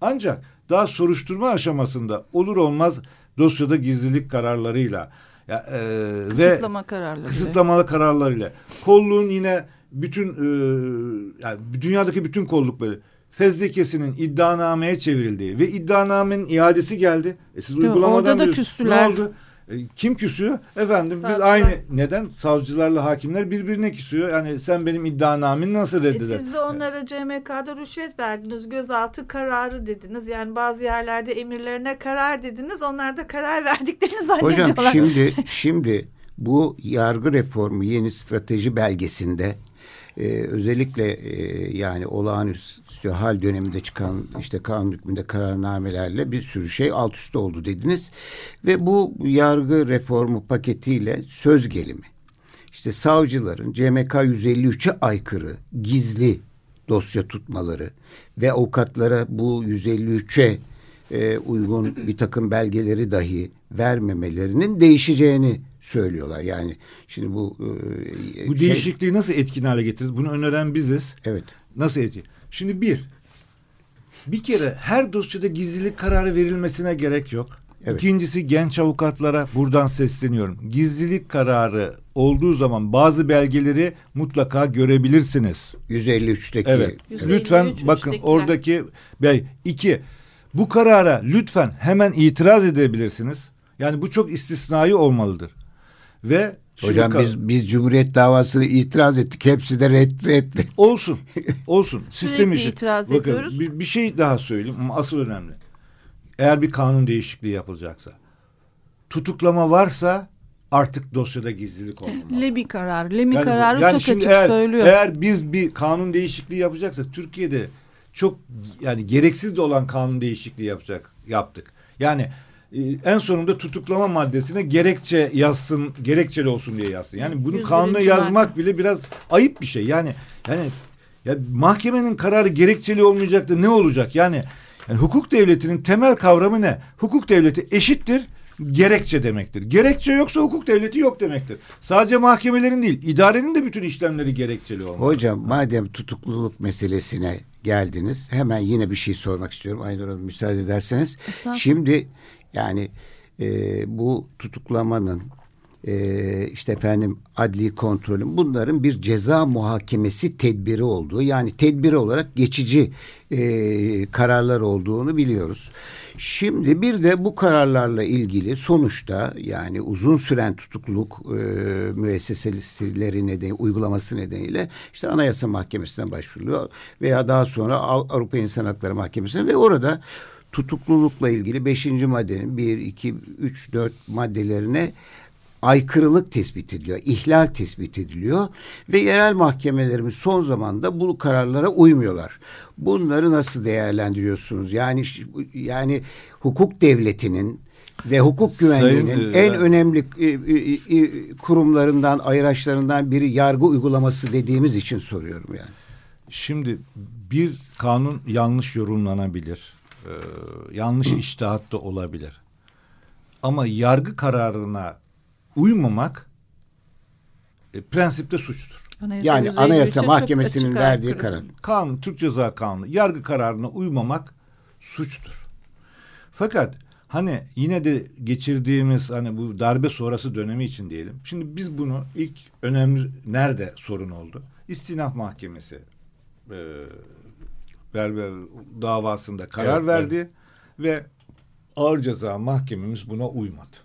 [SPEAKER 3] Ancak daha soruşturma aşamasında olur olmaz dosyada gizlilik kararlarıyla ya, e,
[SPEAKER 4] kısıtlama
[SPEAKER 3] ve
[SPEAKER 4] kararları
[SPEAKER 3] kısıtlamalı kararlarıyla kolluğun yine bütün e, yani dünyadaki bütün kolluk böyle fezlekesinin iddianameye çevrildiği ve iddianamenin iadesi geldi. E siz
[SPEAKER 4] Değil
[SPEAKER 3] uygulamadan
[SPEAKER 4] Orada da küstüler.
[SPEAKER 3] Ne oldu? E, kim küsüyor? Efendim biz
[SPEAKER 4] Savcılar.
[SPEAKER 3] aynı neden? Savcılarla hakimler birbirine küsüyor. Yani sen benim iddianameni nasıl
[SPEAKER 4] E
[SPEAKER 3] reddeder?
[SPEAKER 4] siz de onlara CMK'da rüşvet verdiniz. Gözaltı kararı dediniz. Yani bazı yerlerde emirlerine karar dediniz. Onlar da karar verdiklerini zannediyorlar.
[SPEAKER 2] Hocam şimdi şimdi bu yargı reformu yeni strateji belgesinde e, özellikle e, yani olağanüstü hal döneminde çıkan işte kanun hükmünde kararnamelerle bir sürü şey alt üst oldu dediniz. Ve bu yargı reformu paketiyle söz gelimi. İşte savcıların CMK 153'e aykırı gizli dosya tutmaları ve avukatlara bu 153'e e, uygun bir takım belgeleri dahi vermemelerinin değişeceğini söylüyorlar. Yani şimdi bu e,
[SPEAKER 3] Bu
[SPEAKER 2] şey,
[SPEAKER 3] değişikliği nasıl etkin hale getiririz? Bunu öneren biziz.
[SPEAKER 2] Evet.
[SPEAKER 3] Nasıl etkin? Şimdi bir, bir kere her dosyada gizlilik kararı verilmesine gerek yok.
[SPEAKER 2] Evet.
[SPEAKER 3] İkincisi genç avukatlara buradan sesleniyorum. Gizlilik kararı olduğu zaman bazı belgeleri mutlaka görebilirsiniz.
[SPEAKER 2] 153'teki
[SPEAKER 3] Evet.
[SPEAKER 4] 153
[SPEAKER 3] Lütfen bakın oradaki bey iki bu karara lütfen hemen itiraz edebilirsiniz. Yani bu çok istisnai olmalıdır. Ve
[SPEAKER 2] Hocam biz biz Cumhuriyet davasını itiraz ettik. Hepsi de red red. red.
[SPEAKER 3] olsun. Olsun. Sistem işi.
[SPEAKER 4] itiraz
[SPEAKER 3] Bakın,
[SPEAKER 4] ediyoruz.
[SPEAKER 3] Bir, bir şey daha söyleyeyim ama asıl önemli. Eğer bir kanun değişikliği yapılacaksa tutuklama varsa artık dosyada gizlilik olmamalı.
[SPEAKER 4] Lemi kararı. Lemi
[SPEAKER 3] Yani-
[SPEAKER 4] kararı
[SPEAKER 3] yani
[SPEAKER 4] çok açık
[SPEAKER 3] eğer,
[SPEAKER 4] söylüyor.
[SPEAKER 3] Eğer biz bir kanun değişikliği yapacaksak Türkiye'de çok yani gereksiz de olan kanun değişikliği yapacak yaptık. Yani en sonunda tutuklama maddesine gerekçe yazsın, gerekçeli olsun diye yazsın. Yani bunu
[SPEAKER 4] 101.
[SPEAKER 3] kanuna yazmak bile biraz ayıp bir şey. Yani yani ya mahkemenin kararı gerekçeli olmayacak da ne olacak? Yani, yani hukuk devletinin temel kavramı ne? Hukuk devleti eşittir gerekçe demektir. Gerekçe yoksa hukuk devleti yok demektir. Sadece mahkemelerin değil, idarenin de bütün işlemleri gerekçeli olmalı.
[SPEAKER 2] Hocam madem tutukluluk meselesine geldiniz hemen yine bir şey sormak istiyorum. Aynur Hanım müsaade ederseniz. Şimdi yani e, bu tutuklamanın e, işte efendim adli kontrolün bunların bir ceza muhakemesi tedbiri olduğu yani tedbiri olarak geçici e, kararlar olduğunu biliyoruz. Şimdi bir de bu kararlarla ilgili sonuçta yani uzun süren tutukluluk e, müesseseleri nedeni uygulaması nedeniyle işte Anayasa Mahkemesi'ne başvuruluyor veya daha sonra Avrupa İnsan Hakları Mahkemesi'ne ve orada tutuklulukla ilgili beşinci maddenin bir, iki, üç, dört maddelerine aykırılık tespit ediliyor, ihlal tespit ediliyor ve yerel mahkemelerimiz son zamanda bu kararlara uymuyorlar. Bunları nasıl değerlendiriyorsunuz? Yani yani hukuk devletinin ve hukuk güvenliğinin Sayın, en e, önemli e, e, kurumlarından, ayraçlarından biri yargı uygulaması dediğimiz için soruyorum yani.
[SPEAKER 3] Şimdi bir kanun yanlış yorumlanabilir. Ee, yanlış iştihat da olabilir. Ama yargı kararına uymamak e, prensipte suçtur.
[SPEAKER 2] Anayasa yani Anayasa Mahkemesi'nin verdiği karar.
[SPEAKER 3] Kanun, Türk Ceza Kanunu, yargı kararına uymamak suçtur. Fakat hani yine de geçirdiğimiz hani bu darbe sonrası dönemi için diyelim. Şimdi biz bunu ilk önemli nerede sorun oldu? İstinaf Mahkemesi e, berber davasında karar evet, verdi evet. ve ağır ceza mahkememiz buna uymadı.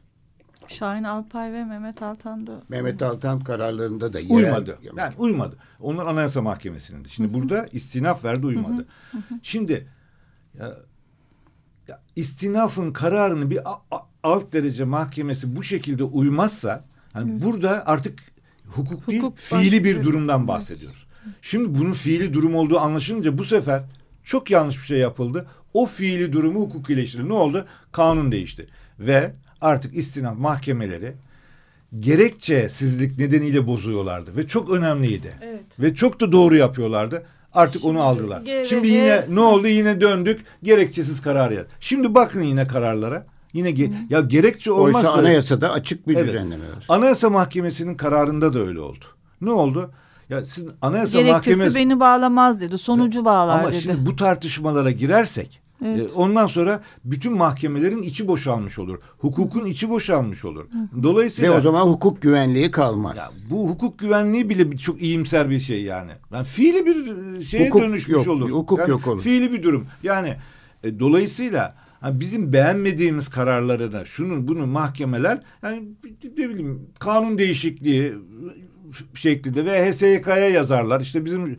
[SPEAKER 4] Şahin Alpay ve Mehmet Altan da
[SPEAKER 2] Mehmet Altan kararlarında da
[SPEAKER 3] yerel... uymadı. Yani uymadı. Onlar Anayasa Mahkemesi'nin. Şimdi burada istinaf verdi uymadı. Şimdi ya, ya istinafın kararını bir alt derece mahkemesi bu şekilde uymazsa hani evet. burada artık hukuk, hukuk değil fiili bir durumdan bahsediyoruz. Şimdi bunun fiili durum olduğu anlaşılınca bu sefer çok yanlış bir şey yapıldı. O fiili durumu hukuk iyileştirildi. Ne oldu? Kanun değişti. Ve artık istinaf mahkemeleri gerekçesizlik nedeniyle bozuyorlardı ve çok önemliydi. Evet. Ve çok da doğru yapıyorlardı. Artık Şimdi, onu aldılar. Ge Şimdi yine ne oldu? Yine döndük gerekçesiz karar yer. Şimdi bakın yine kararlara. Yine ge Hı. ya gerekçe olmazsa
[SPEAKER 2] Oysa anayasada açık bir evet, düzenleme var.
[SPEAKER 3] Anayasa Mahkemesi'nin kararında da öyle oldu. Ne oldu? Ya siz Anayasa
[SPEAKER 4] Gerekçesi Mahkemesi beni bağlamaz dedi. Sonucu bağlar
[SPEAKER 3] Ama
[SPEAKER 4] dedi.
[SPEAKER 3] Ama şimdi bu tartışmalara girersek Evet. E, ondan sonra bütün mahkemelerin içi boşalmış olur. Hukukun içi boşalmış olur. Dolayısıyla
[SPEAKER 2] ve o zaman hukuk güvenliği kalmaz. Ya,
[SPEAKER 3] bu hukuk güvenliği bile çok iyimser bir şey yani. Yani fiili bir e, şeye hukuk dönüşmüş
[SPEAKER 2] yok,
[SPEAKER 3] olur.
[SPEAKER 2] Hukuk
[SPEAKER 3] yani,
[SPEAKER 2] yok olur.
[SPEAKER 3] Fiili bir durum. Yani e, dolayısıyla bizim beğenmediğimiz kararları da şunun bunu mahkemeler yani ne bileyim kanun değişikliği şeklinde ve HSYK'ya yazarlar. İşte bizim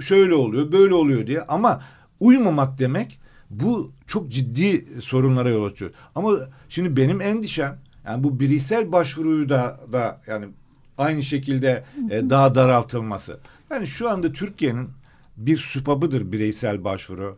[SPEAKER 3] şöyle oluyor, böyle oluyor diye ama uymamak demek bu çok ciddi sorunlara yol açıyor. Ama şimdi benim endişem yani bu bireysel başvuruyu da da yani aynı şekilde e, daha daraltılması. Yani şu anda Türkiye'nin bir süpabıdır bireysel başvuru.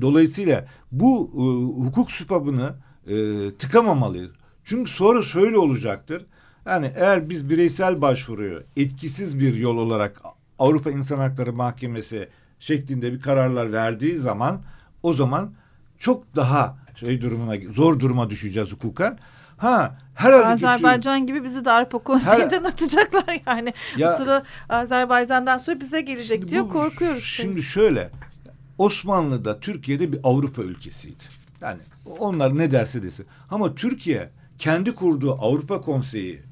[SPEAKER 3] Dolayısıyla bu e, hukuk süpabını e, tıkamamalıyız. Çünkü sonra şöyle olacaktır. Yani eğer biz bireysel başvuruyu etkisiz bir yol olarak Avrupa İnsan Hakları Mahkemesi şeklinde bir kararlar verdiği zaman o zaman çok daha şey durumuna zor duruma düşeceğiz hukuken. Ha herhalde
[SPEAKER 4] Azerbaycan gibi bizi de Avrupa Konseyi'nden her... atacaklar yani. Ya, Bu sıra Azerbaycan'dan sonra bize gelecek diyor bu, korkuyoruz.
[SPEAKER 3] Şimdi şöyle Osmanlı'da Türkiye'de bir Avrupa ülkesiydi. Yani onlar ne derse desin. Ama Türkiye kendi kurduğu Avrupa Konseyi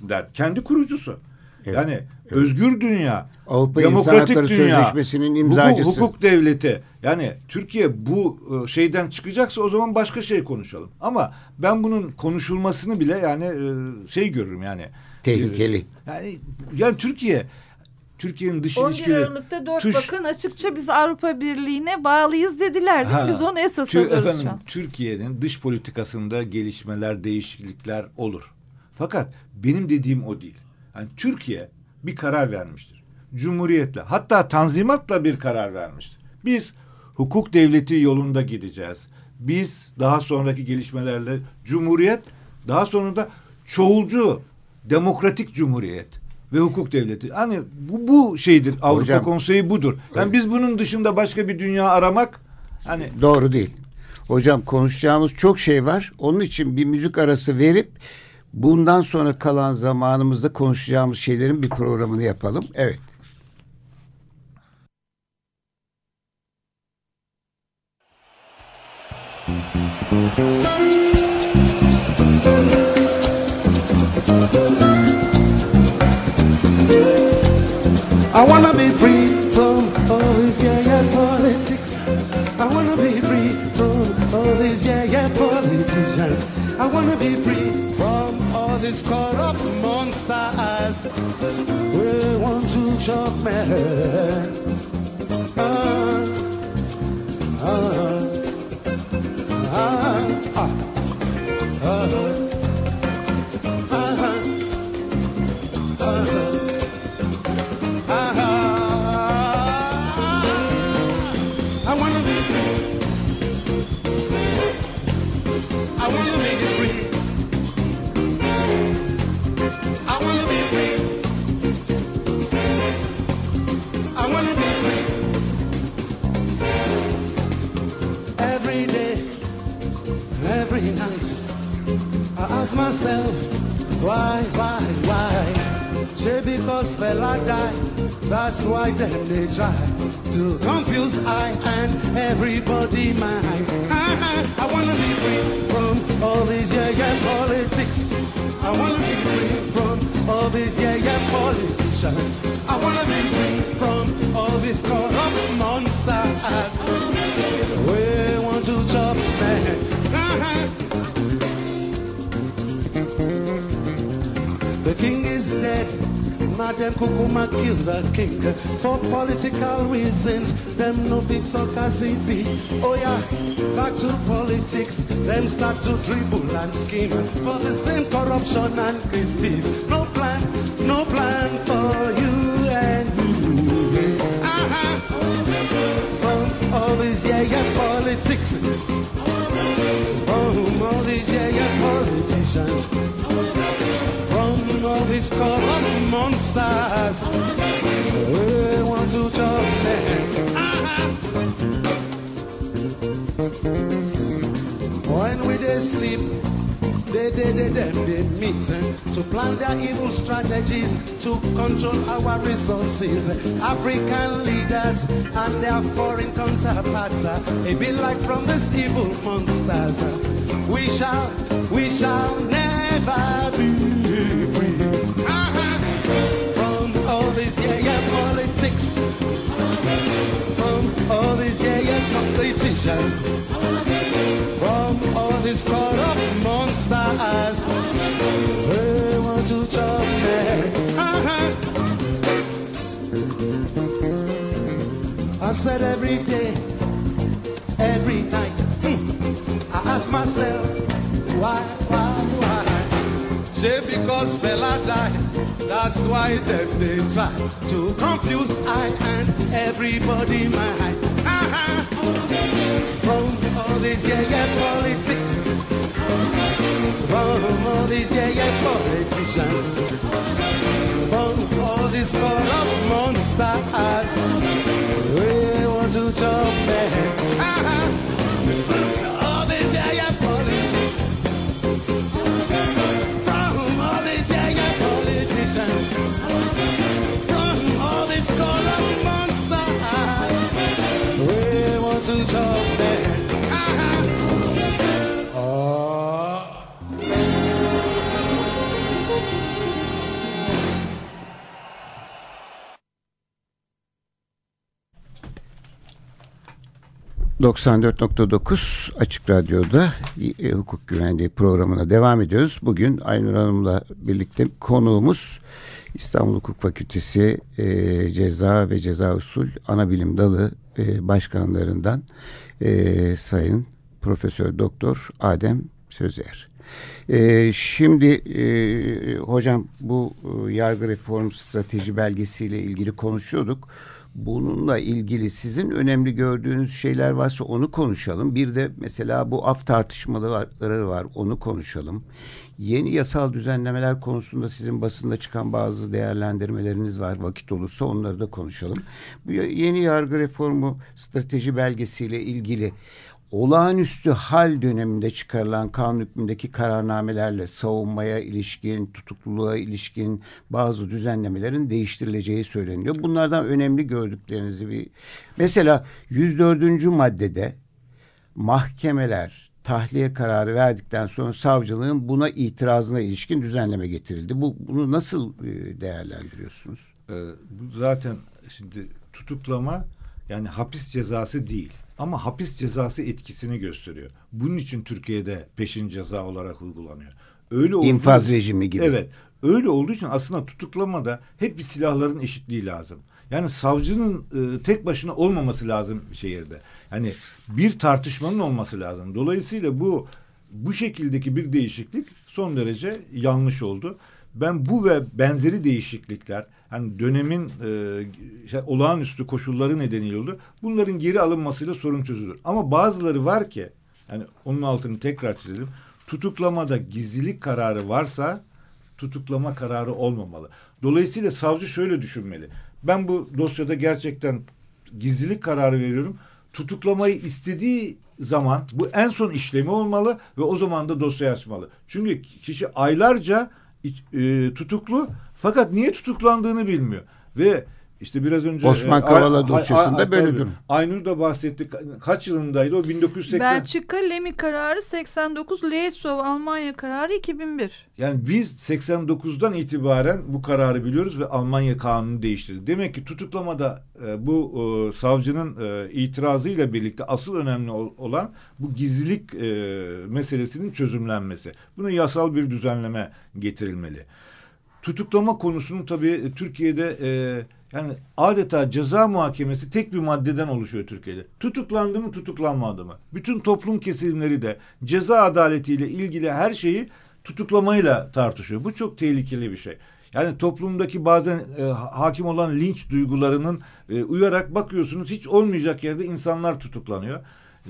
[SPEAKER 3] der. Kendi kurucusu. Evet. Yani evet. özgür dünya,
[SPEAKER 2] Avrupa demokratik İnsan dünya, Sözleşmesi'nin imzacısı.
[SPEAKER 3] Hukuk, hukuk devleti. Yani Türkiye bu e, şeyden çıkacaksa o zaman başka şey konuşalım. Ama ben bunun konuşulmasını bile yani e, şey görürüm yani.
[SPEAKER 2] Tehlikeli. E,
[SPEAKER 3] yani yani Türkiye Türkiye'nin dış
[SPEAKER 4] 11 ilişkileri... Aralık'ta dört Türk... bakın açıkça biz Avrupa Birliği'ne bağlıyız dediler değil mi? Biz onu esas Tür alıyoruz efendim, şu an.
[SPEAKER 3] Türkiye'nin dış politikasında gelişmeler, değişiklikler olur. Fakat benim dediğim o değil. Yani Türkiye bir karar vermiştir. Cumhuriyetle hatta tanzimatla bir karar vermiştir. Biz hukuk devleti yolunda gideceğiz. Biz daha sonraki gelişmelerle cumhuriyet daha sonra da çoğulcu demokratik cumhuriyet ve hukuk devleti. Hani bu, bu şeydir Avrupa Hocam, Konseyi budur. Yani biz bunun dışında başka bir dünya aramak hani
[SPEAKER 2] doğru değil. Hocam konuşacağımız çok şey var. Onun için bir müzik arası verip bundan sonra kalan zamanımızda konuşacağımız şeylerin bir programını yapalım. Evet.
[SPEAKER 5] I wanna be free from all this yeah yeah politics. I wanna be free from all these yeah yeah politicians. I wanna be free These corrupt monsters will want to chop me. Uh, uh, uh. Because fella die, that's why them they try to confuse I and everybody mind. Uh-huh. I wanna be free from all these yeah yeah politics. I wanna be free from all these yeah yeah politicians. I wanna be free from all these corrupt monsters. We want to chop man. Uh-huh. The king is dead. Madam Kukuma kill the king for political reasons. Them no big talk as it be. Oh yeah, back to politics. Them start to dribble and scheme for the same corruption and greed. No plan, no plan for you and me. Uh-huh. From all these yeah yeah politics. From all these yeah yeah politicians from all these monsters. We want to chop them. When we they sleep, they, they, they, them, they meet to plan their evil strategies to control our resources. African leaders and their foreign counterparts, eh, it be like from these evil monsters. We shall, we shall never be politicians, from all these corrupt monsters. We want to chop me. Uh-huh. I said every day, every night. hmm, I ask myself, why, why, why? Say because fella die, that's why them they try to confuse I and everybody mind. From all these yeah yeah politics, from all these yeah yeah politicians, from all these corrupt monsters, we want to jump back. Uh-huh.
[SPEAKER 2] 94.9 Açık Radyo'da e, hukuk güvenliği programına devam ediyoruz. Bugün Aynur Hanım'la birlikte konuğumuz İstanbul Hukuk Fakültesi e, Ceza ve Ceza Usul Anabilim Dalı e, başkanlarından e, Sayın Profesör Doktor Adem Sözer. E, şimdi e, hocam bu e, yargı reform strateji belgesiyle ilgili konuşuyorduk. Bununla ilgili sizin önemli gördüğünüz şeyler varsa onu konuşalım. Bir de mesela bu af tartışmaları var onu konuşalım. Yeni yasal düzenlemeler konusunda sizin basında çıkan bazı değerlendirmeleriniz var. Vakit olursa onları da konuşalım. Bu yeni yargı reformu strateji belgesiyle ilgili olağanüstü hal döneminde çıkarılan kanun hükmündeki kararnamelerle savunmaya ilişkin, tutukluluğa ilişkin bazı düzenlemelerin değiştirileceği söyleniyor. Bunlardan önemli gördüklerinizi bir... Mesela 104. maddede mahkemeler tahliye kararı verdikten sonra savcılığın buna itirazına ilişkin düzenleme getirildi. Bu bunu nasıl e, değerlendiriyorsunuz?
[SPEAKER 3] Ee, bu zaten şimdi tutuklama yani hapis cezası değil. Ama hapis cezası etkisini gösteriyor. Bunun için Türkiye'de peşin ceza olarak uygulanıyor. Öyle olduğu,
[SPEAKER 2] İnfaz rejimi gibi.
[SPEAKER 3] Evet. Öyle olduğu için aslında tutuklamada hep bir silahların eşitliği lazım. Yani savcının e, tek başına olmaması lazım şehirde. Yani bir tartışmanın olması lazım. Dolayısıyla bu bu şekildeki bir değişiklik son derece yanlış oldu. Ben bu ve benzeri değişiklikler hani dönemin e, şey, olağanüstü koşulları nedeniyle oldu. Bunların geri alınmasıyla sorun çözülür. Ama bazıları var ki yani onun altını tekrar çizelim. Tutuklamada gizlilik kararı varsa tutuklama kararı olmamalı. Dolayısıyla savcı şöyle düşünmeli. Ben bu dosyada gerçekten gizlilik kararı veriyorum. Tutuklamayı istediği zaman bu en son işlemi olmalı ve o zaman da dosyayı açmalı. Çünkü kişi aylarca e, tutuklu fakat niye tutuklandığını bilmiyor. Ve işte biraz önce
[SPEAKER 2] Osman e, Kavala e, dosyasında a, a, böyle durum.
[SPEAKER 3] Aynur da bahsetti. Kaç yılındaydı o? 1980.
[SPEAKER 4] Belçika Lemi kararı 89, Leesov Almanya kararı 2001.
[SPEAKER 3] Yani biz 89'dan itibaren bu kararı biliyoruz ve Almanya kanunu değiştirdi. Demek ki tutuklamada e, bu e, savcının e, itirazıyla birlikte asıl önemli olan bu gizlilik e, meselesinin çözümlenmesi. Buna yasal bir düzenleme getirilmeli. Tutuklama konusunun tabii Türkiye'de e, yani adeta ceza muhakemesi tek bir maddeden oluşuyor Türkiye'de. Tutuklandı mı tutuklanmadı mı? Bütün toplum kesimleri de ceza adaletiyle ilgili her şeyi tutuklamayla tartışıyor. Bu çok tehlikeli bir şey. Yani toplumdaki bazen e, hakim olan linç duygularının e, uyarak bakıyorsunuz hiç olmayacak yerde insanlar tutuklanıyor.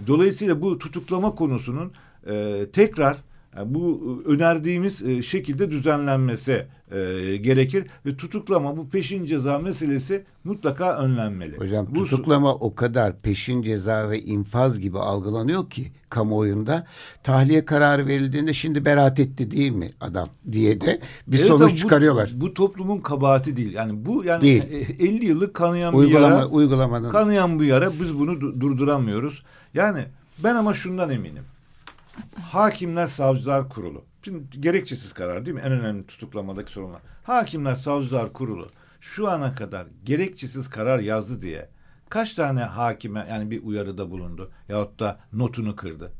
[SPEAKER 3] Dolayısıyla bu tutuklama konusunun e, tekrar yani bu e, önerdiğimiz e, şekilde düzenlenmesi e, gerekir ve tutuklama bu peşin ceza meselesi mutlaka önlenmeli.
[SPEAKER 2] Hocam bu, tutuklama o kadar peşin ceza ve infaz gibi algılanıyor ki kamuoyunda tahliye kararı verildiğinde şimdi beraat etti değil mi adam diye de bir evet, sonuç bu, çıkarıyorlar.
[SPEAKER 3] Bu toplumun kabahati değil. Yani bu yani değil. 50 yıllık kanayan
[SPEAKER 2] Uygulama,
[SPEAKER 3] bir yara.
[SPEAKER 2] Uygulamanın.
[SPEAKER 3] Kanayan bir yara biz bunu durduramıyoruz. Yani ben ama şundan eminim. Hakimler Savcılar Kurulu. Şimdi gerekçesiz karar değil mi? En önemli tutuklamadaki sorunlar. Hakimler Savcılar Kurulu şu ana kadar gerekçesiz karar yazdı diye kaç tane hakime yani bir uyarıda bulundu yahut da notunu kırdı.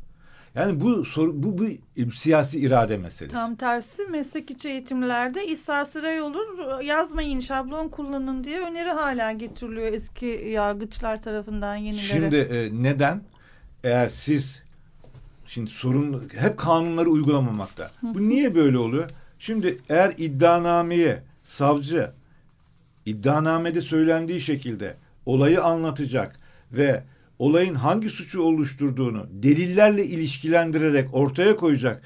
[SPEAKER 3] Yani bu soru bu bu siyasi irade meselesi.
[SPEAKER 4] Tam tersi meslek içi eğitimlerde İsa Sıray olur yazmayın şablon kullanın diye öneri hala getiriliyor eski yargıçlar tarafından yenilere.
[SPEAKER 3] Şimdi e, neden? Eğer siz Şimdi sorun hep kanunları uygulamamakta. Bu niye böyle oluyor? Şimdi eğer iddianameye savcı iddianamede söylendiği şekilde olayı anlatacak ve olayın hangi suçu oluşturduğunu delillerle ilişkilendirerek ortaya koyacak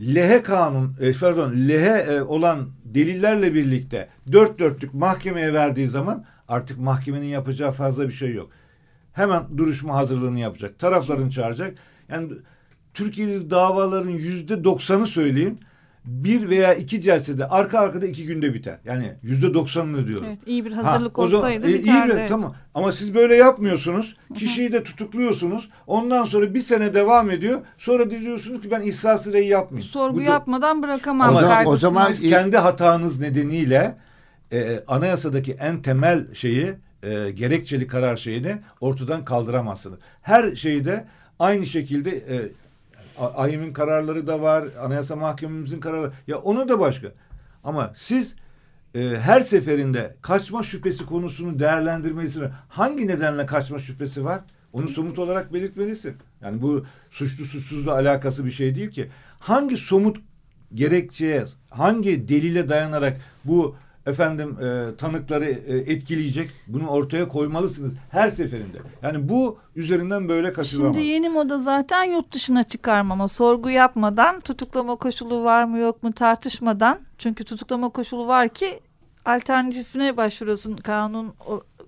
[SPEAKER 3] lehe kanun e, pardon lehe e, olan delillerle birlikte dört dörtlük mahkemeye verdiği zaman artık mahkemenin yapacağı fazla bir şey yok. Hemen duruşma hazırlığını yapacak. Taraflarını çağıracak. Yani Türkiye'li davaların yüzde doksanı söyleyeyim bir veya iki celsede arka arkada iki günde biter. Yani yüzde doksanını diyorum. Evet,
[SPEAKER 4] iyi bir hazırlık ha, olsaydı zaman, e, biterdi.
[SPEAKER 3] Iyi bir, tamam. Ama siz böyle yapmıyorsunuz. Kişiyi de tutukluyorsunuz. Ondan sonra bir sene devam ediyor. Sonra diyorsunuz ki ben ihsas süreyi yapmayayım.
[SPEAKER 4] Sorgu Bu, yapmadan bırakamam.
[SPEAKER 3] O zaman, o zaman siz kendi hatanız nedeniyle e, anayasadaki en temel şeyi e, gerekçeli karar şeyini ortadan kaldıramazsınız. Her şeyde aynı şekilde e, AYİM'in kararları da var, Anayasa Mahkememizin kararları. Ya onu da başka. Ama siz e, her seferinde kaçma şüphesi konusunu değerlendirmelisiniz. Hangi nedenle kaçma şüphesi var? Onu somut olarak belirtmelisin. Yani bu suçlu suçsuzla alakası bir şey değil ki. Hangi somut gerekçeye, hangi delile dayanarak bu efendim e, tanıkları e, etkileyecek. Bunu ortaya koymalısınız her seferinde. Yani bu üzerinden böyle kaçılamaz.
[SPEAKER 4] Şimdi yeni moda zaten yurt dışına çıkarmama, sorgu yapmadan, tutuklama koşulu var mı yok mu tartışmadan. Çünkü tutuklama koşulu var ki alternatifine başvuruyorsun kanun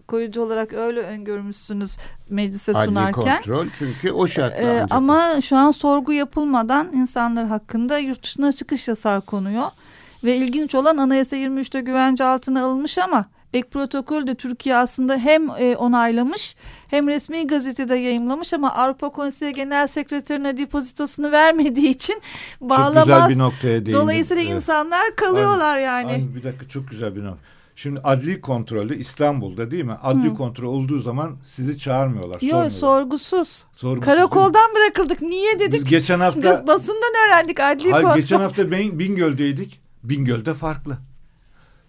[SPEAKER 4] koyucu olarak öyle öngörmüşsünüz meclise Adli sunarken.
[SPEAKER 2] kontrol çünkü o şartla ee,
[SPEAKER 4] Ama şu an sorgu yapılmadan insanlar hakkında yurt dışına çıkış yasağı konuyor. Ve ilginç olan anayasa 23'te güvence altına alınmış ama ek protokol de Türkiye aslında hem e, onaylamış hem resmi gazetede yayımlamış ama Avrupa Konseyi Genel Sekreterine depozitosunu vermediği için bağlamaz.
[SPEAKER 3] Çok güzel bir noktaya değindin.
[SPEAKER 4] Dolayısıyla
[SPEAKER 3] Evet.
[SPEAKER 4] insanlar kalıyorlar yani.
[SPEAKER 3] Ay, bir dakika çok güzel bir nokta. Şimdi adli kontrolü İstanbul'da değil mi? Adli kontrol olduğu zaman sizi çağırmıyorlar.
[SPEAKER 4] Yok sorgusuz.
[SPEAKER 3] Sorgusuz
[SPEAKER 4] Karakoldan bırakıldık. Niye dedik?
[SPEAKER 3] Biz geçen hafta
[SPEAKER 4] Biz basından öğrendik adli
[SPEAKER 3] hayır,
[SPEAKER 4] kontrol.
[SPEAKER 3] geçen hafta Bin- Bingöl'deydik. Bingöl'de farklı.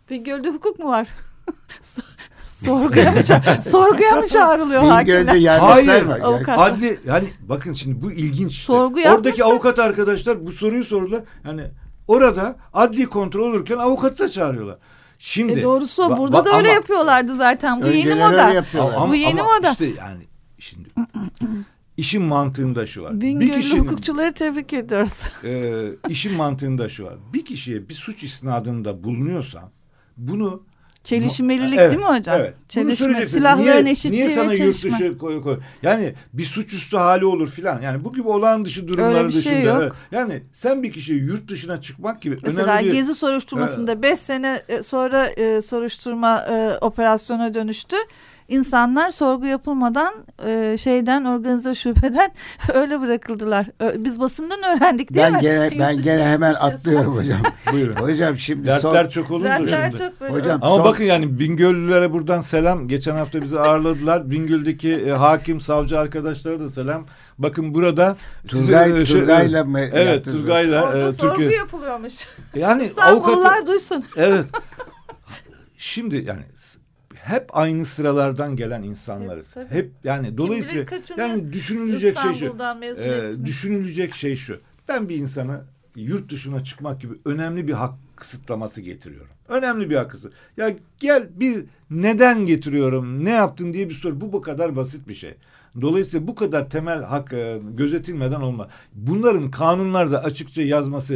[SPEAKER 4] Bingöl'de hukuk mu var? sorguya mı, ça- sorguya mı çağrılıyor
[SPEAKER 2] Bingöl'de
[SPEAKER 4] hakimler?
[SPEAKER 2] yerleşler
[SPEAKER 3] Hayır.
[SPEAKER 2] var.
[SPEAKER 4] Avukat.
[SPEAKER 3] Adli yani bakın şimdi bu ilginç. işte.
[SPEAKER 4] Sorgu
[SPEAKER 3] Oradaki
[SPEAKER 4] yapmışsın.
[SPEAKER 3] avukat arkadaşlar bu soruyu sordular. Yani orada adli kontrol olurken avukatı da çağırıyorlar. Şimdi
[SPEAKER 4] E doğrusu o.
[SPEAKER 3] Ba-
[SPEAKER 4] Burada
[SPEAKER 3] ba-
[SPEAKER 4] da öyle
[SPEAKER 3] ama-
[SPEAKER 4] yapıyorlardı zaten. Bu yeni moda.
[SPEAKER 3] Ama-
[SPEAKER 4] Bu yeni
[SPEAKER 3] ama
[SPEAKER 4] moda.
[SPEAKER 3] işte yani şimdi işin mantığında şu var. bir
[SPEAKER 4] Bingöl'lü
[SPEAKER 3] kişinin
[SPEAKER 4] hukukçuları tebrik ediyoruz.
[SPEAKER 3] e, işin mantığında şu var. Bir kişiye bir suç isnadında bulunuyorsa bunu
[SPEAKER 4] Çelişmelilik
[SPEAKER 3] Evet,
[SPEAKER 4] değil mi hocam?
[SPEAKER 3] Evet.
[SPEAKER 4] Çelişme, silahların
[SPEAKER 3] niye,
[SPEAKER 4] eşitliği
[SPEAKER 3] niye sana
[SPEAKER 4] ve
[SPEAKER 3] yurt
[SPEAKER 4] çelişme.
[SPEAKER 3] dışı koy, koy. Yani bir suçüstü hali olur filan. Yani bu gibi olağan dışı durumları
[SPEAKER 4] Öyle bir şey
[SPEAKER 3] dışında.
[SPEAKER 4] yok.
[SPEAKER 3] evet. Yani sen bir kişiye yurt dışına çıkmak gibi
[SPEAKER 4] Mesela
[SPEAKER 3] önemli bir...
[SPEAKER 4] gezi soruşturmasında 5 sene e, sonra e, soruşturma e, operasyona dönüştü. İnsanlar sorgu yapılmadan e, şeyden organize şubeden öyle bırakıldılar. Ö- Biz basından öğrendik değil
[SPEAKER 2] Ben
[SPEAKER 4] mi?
[SPEAKER 2] gene ben gene hemen atlıyorum hocam.
[SPEAKER 3] Buyurun.
[SPEAKER 2] Hocam şimdi
[SPEAKER 3] Dertler
[SPEAKER 2] son
[SPEAKER 3] çok olunca
[SPEAKER 4] Dertler
[SPEAKER 3] şimdi.
[SPEAKER 4] çok böyle.
[SPEAKER 2] Hocam,
[SPEAKER 3] Ama
[SPEAKER 2] son-
[SPEAKER 3] bakın yani Bingöllülere buradan selam. Geçen hafta bizi ağırladılar. Bingöl'deki e, hakim, savcı arkadaşlara da selam. Bakın burada sizi,
[SPEAKER 2] Turgay,
[SPEAKER 3] e, şey-
[SPEAKER 2] Turgay'la mı
[SPEAKER 3] Evet? Turgay'la
[SPEAKER 4] Orada
[SPEAKER 3] e,
[SPEAKER 4] sorgu
[SPEAKER 3] Türkiye.
[SPEAKER 4] yapılıyormuş.
[SPEAKER 3] Yani avukatı
[SPEAKER 4] duysun.
[SPEAKER 3] Evet. Şimdi yani hep aynı sıralardan gelen insanlarız.
[SPEAKER 4] Tabii.
[SPEAKER 3] Hep yani dolayısıyla yani düşünülecek şey şu. E, düşünülecek şey şu. Ben bir insana yurt dışına çıkmak gibi önemli bir hak kısıtlaması getiriyorum. Önemli bir hak kısıtlaması. Ya gel bir neden getiriyorum, ne yaptın diye bir soru. Bu bu kadar basit bir şey. Dolayısıyla bu kadar temel hak e, gözetilmeden olmaz. Bunların kanunlarda açıkça yazması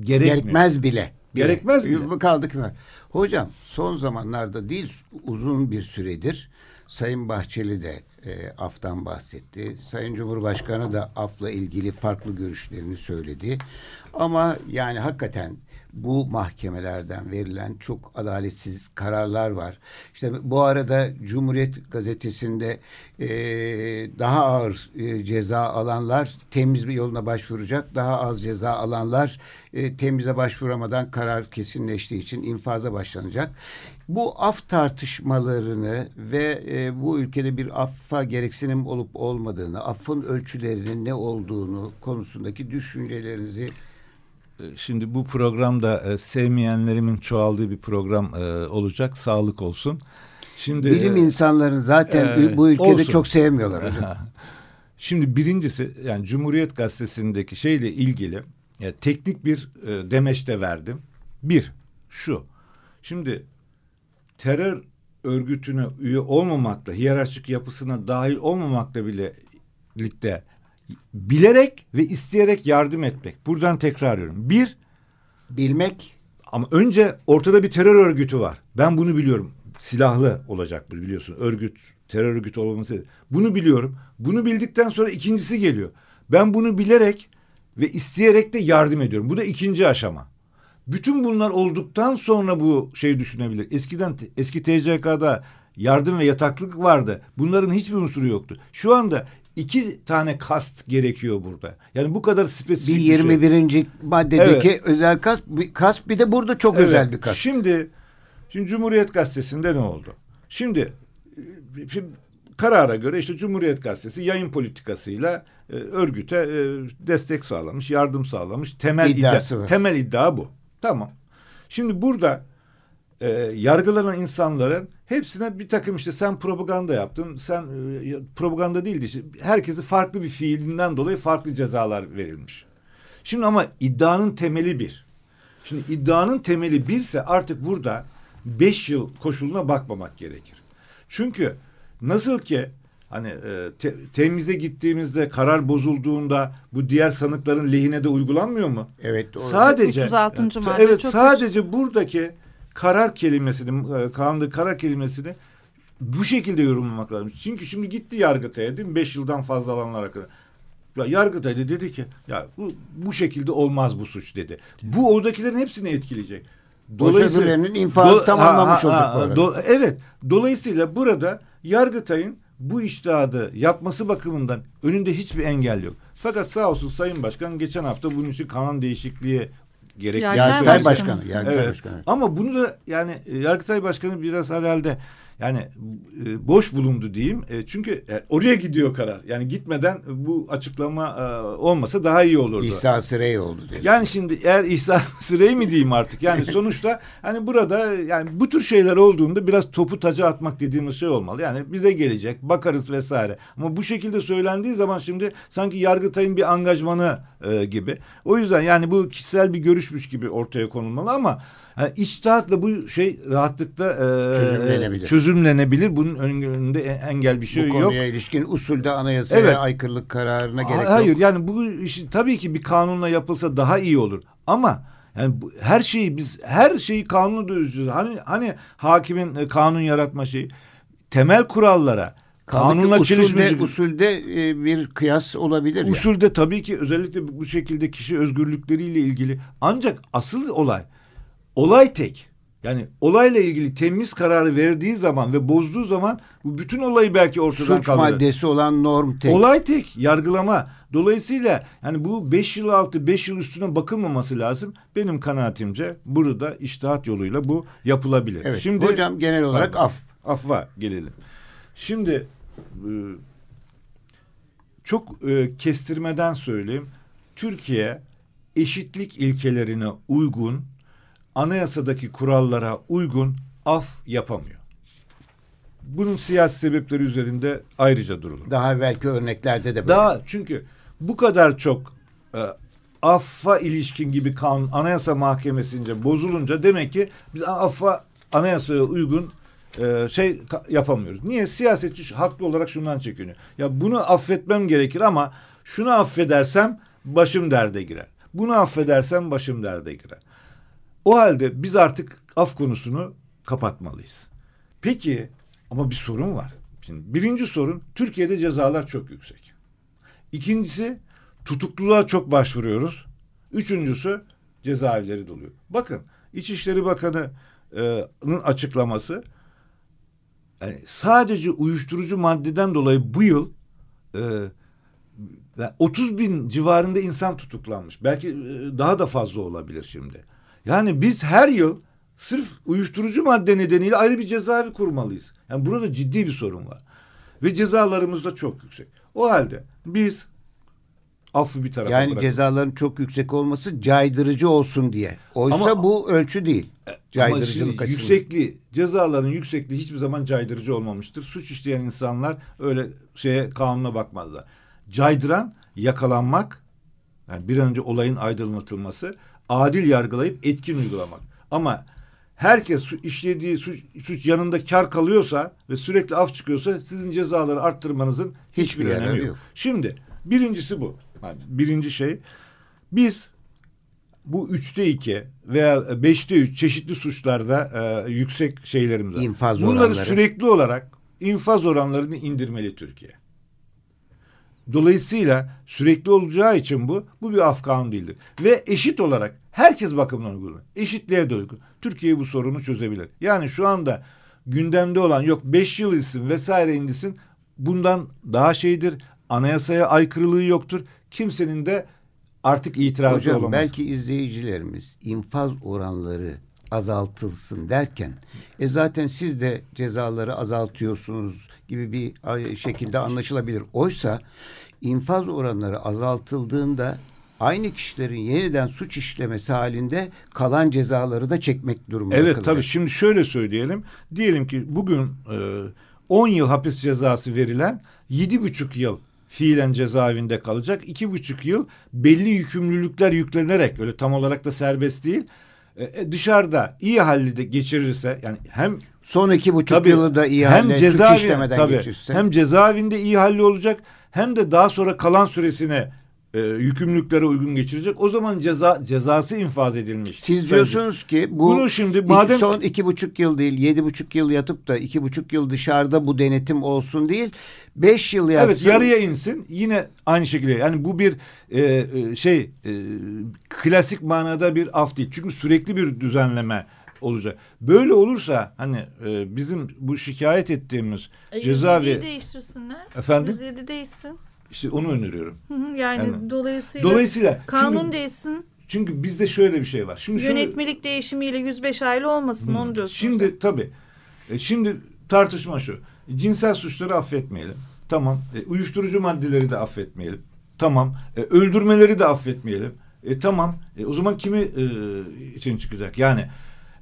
[SPEAKER 3] gerekmiyor.
[SPEAKER 2] Gerekmez bile.
[SPEAKER 3] Gerekmez bile.
[SPEAKER 2] Yürü- Kaldık var. Hocam son zamanlarda değil uzun bir süredir Sayın Bahçeli de e, aftan bahsetti. Sayın Cumhurbaşkanı da afla ilgili farklı görüşlerini söyledi. Ama yani hakikaten bu mahkemelerden verilen çok adaletsiz kararlar var. İşte bu arada Cumhuriyet Gazetesi'nde e, daha ağır e, ceza alanlar temiz bir yoluna başvuracak. Daha az ceza alanlar e, temize başvuramadan karar kesinleştiği için infaza başlanacak. Bu af tartışmalarını ve e, bu ülkede bir affa gereksinim olup olmadığını, affın ölçülerinin ne olduğunu konusundaki düşüncelerinizi
[SPEAKER 3] Şimdi bu programda e, sevmeyenlerimin çoğaldığı bir program e, olacak. Sağlık olsun. Şimdi
[SPEAKER 2] bilim
[SPEAKER 3] e,
[SPEAKER 2] insanların zaten
[SPEAKER 3] e,
[SPEAKER 2] bu ülkede
[SPEAKER 3] olsun.
[SPEAKER 2] çok sevmiyorlar hocam.
[SPEAKER 3] Şimdi birincisi yani Cumhuriyet Gazetesi'ndeki şeyle ilgili e, teknik bir e, demeçte verdim. Bir, şu. Şimdi terör örgütüne üye olmamakla, hiyerarşik yapısına dahil olmamakla bile birlikte bilerek ve isteyerek yardım etmek. Buradan tekrar ediyorum. Bir,
[SPEAKER 2] Bilmek
[SPEAKER 3] ama önce ortada bir terör örgütü var. Ben bunu biliyorum. Silahlı olacak bu biliyorsun. Örgüt, terör örgütü olması. Bunu biliyorum. Bunu bildikten sonra ikincisi geliyor. Ben bunu bilerek ve isteyerek de yardım ediyorum. Bu da ikinci aşama. Bütün bunlar olduktan sonra bu şey düşünebilir. Eskiden eski TCK'da yardım ve yataklık vardı. Bunların hiçbir unsuru yoktu. Şu anda iki tane kast gerekiyor burada. Yani bu kadar spesifik
[SPEAKER 2] bir
[SPEAKER 3] şey.
[SPEAKER 2] 21. maddedeki özel kas bir kas bir de burada çok
[SPEAKER 3] Evet.
[SPEAKER 2] özel bir kas.
[SPEAKER 3] Şimdi şimdi Cumhuriyet Gazetesi'nde ne oldu? Şimdi, e, şimdi karara göre işte Cumhuriyet Gazetesi yayın politikasıyla e, örgüte e, destek sağlamış, yardım sağlamış. Temel iddia, temel iddia bu. Tamam. Şimdi burada e, yargılanan insanların hepsine bir takım işte sen propaganda yaptın, sen e, propaganda değildi işte herkesi farklı bir fiilinden dolayı farklı cezalar verilmiş. Şimdi ama iddianın temeli bir. Şimdi iddianın temeli birse artık burada beş yıl koşuluna bakmamak gerekir. Çünkü nasıl ki hani e, te- temize gittiğimizde karar bozulduğunda bu diğer sanıkların lehine de uygulanmıyor mu?
[SPEAKER 2] Evet doğru.
[SPEAKER 3] Sadece
[SPEAKER 4] 306.
[SPEAKER 3] Evet,
[SPEAKER 4] madde
[SPEAKER 3] evet
[SPEAKER 4] çok
[SPEAKER 3] sadece buradaki karar kelimesini e, kanunda karar kelimesini bu şekilde yorumlamak lazım. Çünkü şimdi gitti Yargıtay'a değil mi? Beş yıldan fazla alanlar hakkında. Ya Yargıtay da dedi ki ya bu, bu şekilde olmaz bu suç dedi. Bu oradakilerin hepsini etkileyecek.
[SPEAKER 2] Prosedürlerinin infazı tamamlamış olduk bu arada.
[SPEAKER 3] do- evet. Dolayısıyla burada Yargıtay'ın bu iştihadı yapması bakımından önünde hiçbir engel yok. Fakat sağ olsun Sayın Başkan geçen hafta bunun için kanun değişikliği gerek.
[SPEAKER 4] Yargıtay
[SPEAKER 2] Yargıtay
[SPEAKER 4] Başkanı.
[SPEAKER 2] Başkanı. Yargıtay
[SPEAKER 3] Evet.
[SPEAKER 2] Başkanı.
[SPEAKER 3] Ama bunu da yani e, Yargıtay Başkanı biraz herhalde yani e, boş bulundu diyeyim. E, çünkü e, oraya gidiyor karar. Yani gitmeden bu açıklama e, olmasa daha iyi olurdu.
[SPEAKER 2] İhsa Sırey oldu diyor.
[SPEAKER 3] Yani şimdi eğer İhsan Sırey mi diyeyim artık yani sonuçta hani burada yani bu tür şeyler olduğunda biraz topu taca atmak dediğimiz şey olmalı. Yani bize gelecek bakarız vesaire. Ama bu şekilde söylendiği zaman şimdi sanki Yargıtay'ın bir angajmanı e, gibi. O yüzden yani bu kişisel bir görüşmüş gibi ortaya konulmalı ama yani bu şey rahatlıkla e,
[SPEAKER 2] Çözümlenebilir.
[SPEAKER 3] çözümlenebilir. Bunun önünde engel bir şey
[SPEAKER 2] bu
[SPEAKER 3] yok.
[SPEAKER 2] konuya ilişkin usulde anayasaya
[SPEAKER 3] Evet.
[SPEAKER 2] aykırılık kararına gerek
[SPEAKER 3] Hayır
[SPEAKER 2] yok.
[SPEAKER 3] yani bu işi tabii ki bir kanunla yapılsa daha iyi olur. Ama yani bu, her şeyi biz her şeyi kanunla düzüyoruz. Hani hani hakimin e, kanun yaratma şeyi temel kurallara kanunla
[SPEAKER 2] usulde,
[SPEAKER 3] çelişmeyecek.
[SPEAKER 2] usulde e, bir kıyas olabilir.
[SPEAKER 3] Usulde tabii ki özellikle bu şekilde kişi özgürlükleriyle ilgili. Ancak asıl olay olay tek. Yani olayla ilgili temiz kararı verdiği zaman ve bozduğu zaman bu bütün olayı belki ortadan
[SPEAKER 2] Suç
[SPEAKER 3] kaldırır.
[SPEAKER 2] maddesi olan norm tek.
[SPEAKER 3] Olay tek, yargılama. Dolayısıyla yani bu 5 yıl altı, 5 yıl üstüne bakılmaması lazım. Benim kanaatimce burada iştihat yoluyla bu yapılabilir.
[SPEAKER 2] Evet.
[SPEAKER 3] Şimdi
[SPEAKER 2] Hocam genel olarak
[SPEAKER 3] Pardon,
[SPEAKER 2] af.
[SPEAKER 3] Affa gelelim. Şimdi e, çok e, kestirmeden söyleyeyim. Türkiye eşitlik ilkelerine uygun, anayasadaki kurallara uygun af yapamıyor. Bunun siyasi sebepleri üzerinde ayrıca durulur.
[SPEAKER 2] Daha evvelki örneklerde de böyle.
[SPEAKER 3] Daha çünkü bu kadar çok e, affa ilişkin gibi kanun anayasa mahkemesince bozulunca demek ki biz affa anayasaya uygun e, şey yapamıyoruz. Niye? Siyasetçi haklı olarak şundan çekiniyor. Ya bunu affetmem gerekir ama şunu affedersem başım derde girer. Bunu affedersem başım derde girer. O halde biz artık af konusunu kapatmalıyız. Peki ama bir sorun var. Şimdi birinci sorun Türkiye'de cezalar çok yüksek. İkincisi tutukluluğa çok başvuruyoruz. Üçüncüsü cezaevleri doluyor. Bakın İçişleri Bakanı'nın açıklaması yani sadece uyuşturucu maddeden dolayı bu yıl e, yani 30 bin civarında insan tutuklanmış. Belki e, daha da fazla olabilir şimdi. Yani biz her yıl sırf uyuşturucu madde nedeniyle ayrı bir cezaevi kurmalıyız. Yani burada ciddi bir sorun var. Ve cezalarımız da çok yüksek. O halde biz affı bir tarafa
[SPEAKER 2] Yani
[SPEAKER 3] bırakalım.
[SPEAKER 2] cezaların çok yüksek olması caydırıcı olsun diye. Oysa
[SPEAKER 3] Ama-
[SPEAKER 2] bu ölçü değil.
[SPEAKER 3] Ama
[SPEAKER 2] Caydırıcılık açısından.
[SPEAKER 3] yüksekliği, cezaların yüksekliği hiçbir zaman caydırıcı olmamıştır. Suç işleyen insanlar öyle şeye kanuna bakmazlar. Caydıran yakalanmak, yani bir an önce olayın aydınlatılması, adil yargılayıp etkin uygulamak. Ama herkes su- işlediği suç, suç yanında kar kalıyorsa ve sürekli af çıkıyorsa sizin cezaları arttırmanızın hiçbir,
[SPEAKER 2] Hiçbir
[SPEAKER 3] önemi yok.
[SPEAKER 2] yok.
[SPEAKER 3] Şimdi birincisi bu. Yani birinci şey biz bu üçte iki veya beşte üç çeşitli suçlarda e, yüksek şeylerimiz var.
[SPEAKER 2] İnfaz
[SPEAKER 3] Bunları
[SPEAKER 2] oranları.
[SPEAKER 3] sürekli olarak infaz oranlarını indirmeli Türkiye. Dolayısıyla sürekli olacağı için bu, bu bir Afgan değildir. Ve eşit olarak herkes bakımından uygun. Eşitliğe de uygun. Türkiye bu sorunu çözebilir. Yani şu anda gündemde olan yok 5 yıl insin vesaire indisin bundan daha şeydir. Anayasaya aykırılığı yoktur. Kimsenin de artık itirazı
[SPEAKER 2] Hocam
[SPEAKER 3] olamaz.
[SPEAKER 2] belki izleyicilerimiz infaz oranları azaltılsın derken e zaten siz de cezaları azaltıyorsunuz gibi bir şekilde anlaşılabilir. Oysa infaz oranları azaltıldığında aynı kişilerin yeniden suç işlemesi halinde kalan cezaları da çekmek durumunda
[SPEAKER 3] Evet
[SPEAKER 2] kalacak.
[SPEAKER 3] tabii şimdi şöyle söyleyelim. Diyelim ki bugün e, 10 yıl hapis cezası verilen 7,5 yıl fiilen cezaevinde kalacak. 2,5 yıl belli yükümlülükler yüklenerek öyle tam olarak da serbest değil. E, e, dışarıda iyi halde geçirirse yani hem
[SPEAKER 2] Son iki buçuk
[SPEAKER 3] Tabii,
[SPEAKER 2] yılı da iyi
[SPEAKER 3] hem
[SPEAKER 2] halde suç
[SPEAKER 3] cezaevi-
[SPEAKER 2] işlemeden
[SPEAKER 3] tabii,
[SPEAKER 2] geçirse.
[SPEAKER 3] Hem cezaevinde iyi halli olacak hem de daha sonra kalan süresini e, yükümlülüklere uygun geçirecek. O zaman ceza cezası infaz edilmiş.
[SPEAKER 2] Siz
[SPEAKER 3] Sence-
[SPEAKER 2] diyorsunuz ki bu
[SPEAKER 3] Bunu şimdi madem-
[SPEAKER 2] son iki buçuk yıl değil yedi buçuk yıl yatıp da iki buçuk yıl dışarıda bu denetim olsun değil beş yıl yatsın.
[SPEAKER 3] Evet yarıya insin yine aynı şekilde yani bu bir e, e, şey e, klasik manada bir af değil çünkü sürekli bir düzenleme olacak. Böyle olursa hani e, bizim bu şikayet ettiğimiz
[SPEAKER 4] E,
[SPEAKER 3] cezaevi
[SPEAKER 4] 107'yi değiştirsinler.
[SPEAKER 3] Efendim?
[SPEAKER 4] 107 değişsin.
[SPEAKER 3] İşte onu öneriyorum.
[SPEAKER 4] Hı hı, yani,
[SPEAKER 3] Yani-
[SPEAKER 4] dolayısıyla,
[SPEAKER 3] Dolayısıyla
[SPEAKER 4] kanun
[SPEAKER 3] çünkü,
[SPEAKER 4] değişsin.
[SPEAKER 3] çünkü bizde şöyle bir şey var. Şimdi
[SPEAKER 4] Yönetmelik değişimiyle 105 aylı olmasın onu diyorsunuz.
[SPEAKER 3] Şimdi tabii. E, şimdi tartışma şu. Cinsel suçları affetmeyelim. Tamam. E, uyuşturucu maddeleri de affetmeyelim. Tamam. E, öldürmeleri de affetmeyelim. E, tamam. E, o zaman kimi e, için çıkacak? Yani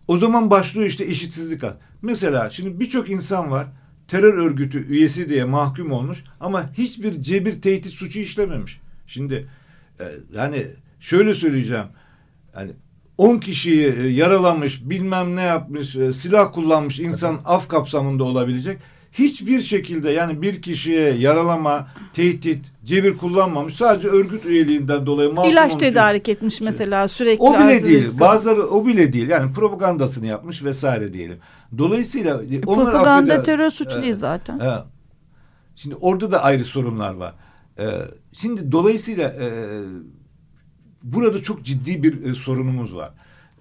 [SPEAKER 3] o zaman başlıyor işte eşitsizlik. Mesela şimdi birçok insan var. Terör örgütü üyesi diye mahkum olmuş ama hiçbir cebir tehdit suçu işlememiş. Şimdi e, yani şöyle söyleyeceğim. Yani 10 kişiyi e, yaralamış, bilmem ne yapmış, e, silah kullanmış insan af kapsamında olabilecek. Hiçbir şekilde yani bir kişiye yaralama, tehdit, cebir kullanmamış. Sadece örgüt üyeliğinden dolayı mahkum
[SPEAKER 4] İlaç
[SPEAKER 3] olmuş.
[SPEAKER 4] tedarik etmiş mesela sürekli.
[SPEAKER 3] O bile değil.
[SPEAKER 4] edilse.
[SPEAKER 3] Bazıları o bile değil. Yani propagandasını yapmış vesaire diyelim. Dolayısıyla e, onlar
[SPEAKER 4] Propaganda
[SPEAKER 3] affeder-
[SPEAKER 4] terör suçu
[SPEAKER 3] Evet.
[SPEAKER 4] değil zaten.
[SPEAKER 3] Evet. Şimdi orada da ayrı sorunlar var. Ee, şimdi dolayısıyla e, burada çok ciddi bir e, sorunumuz var.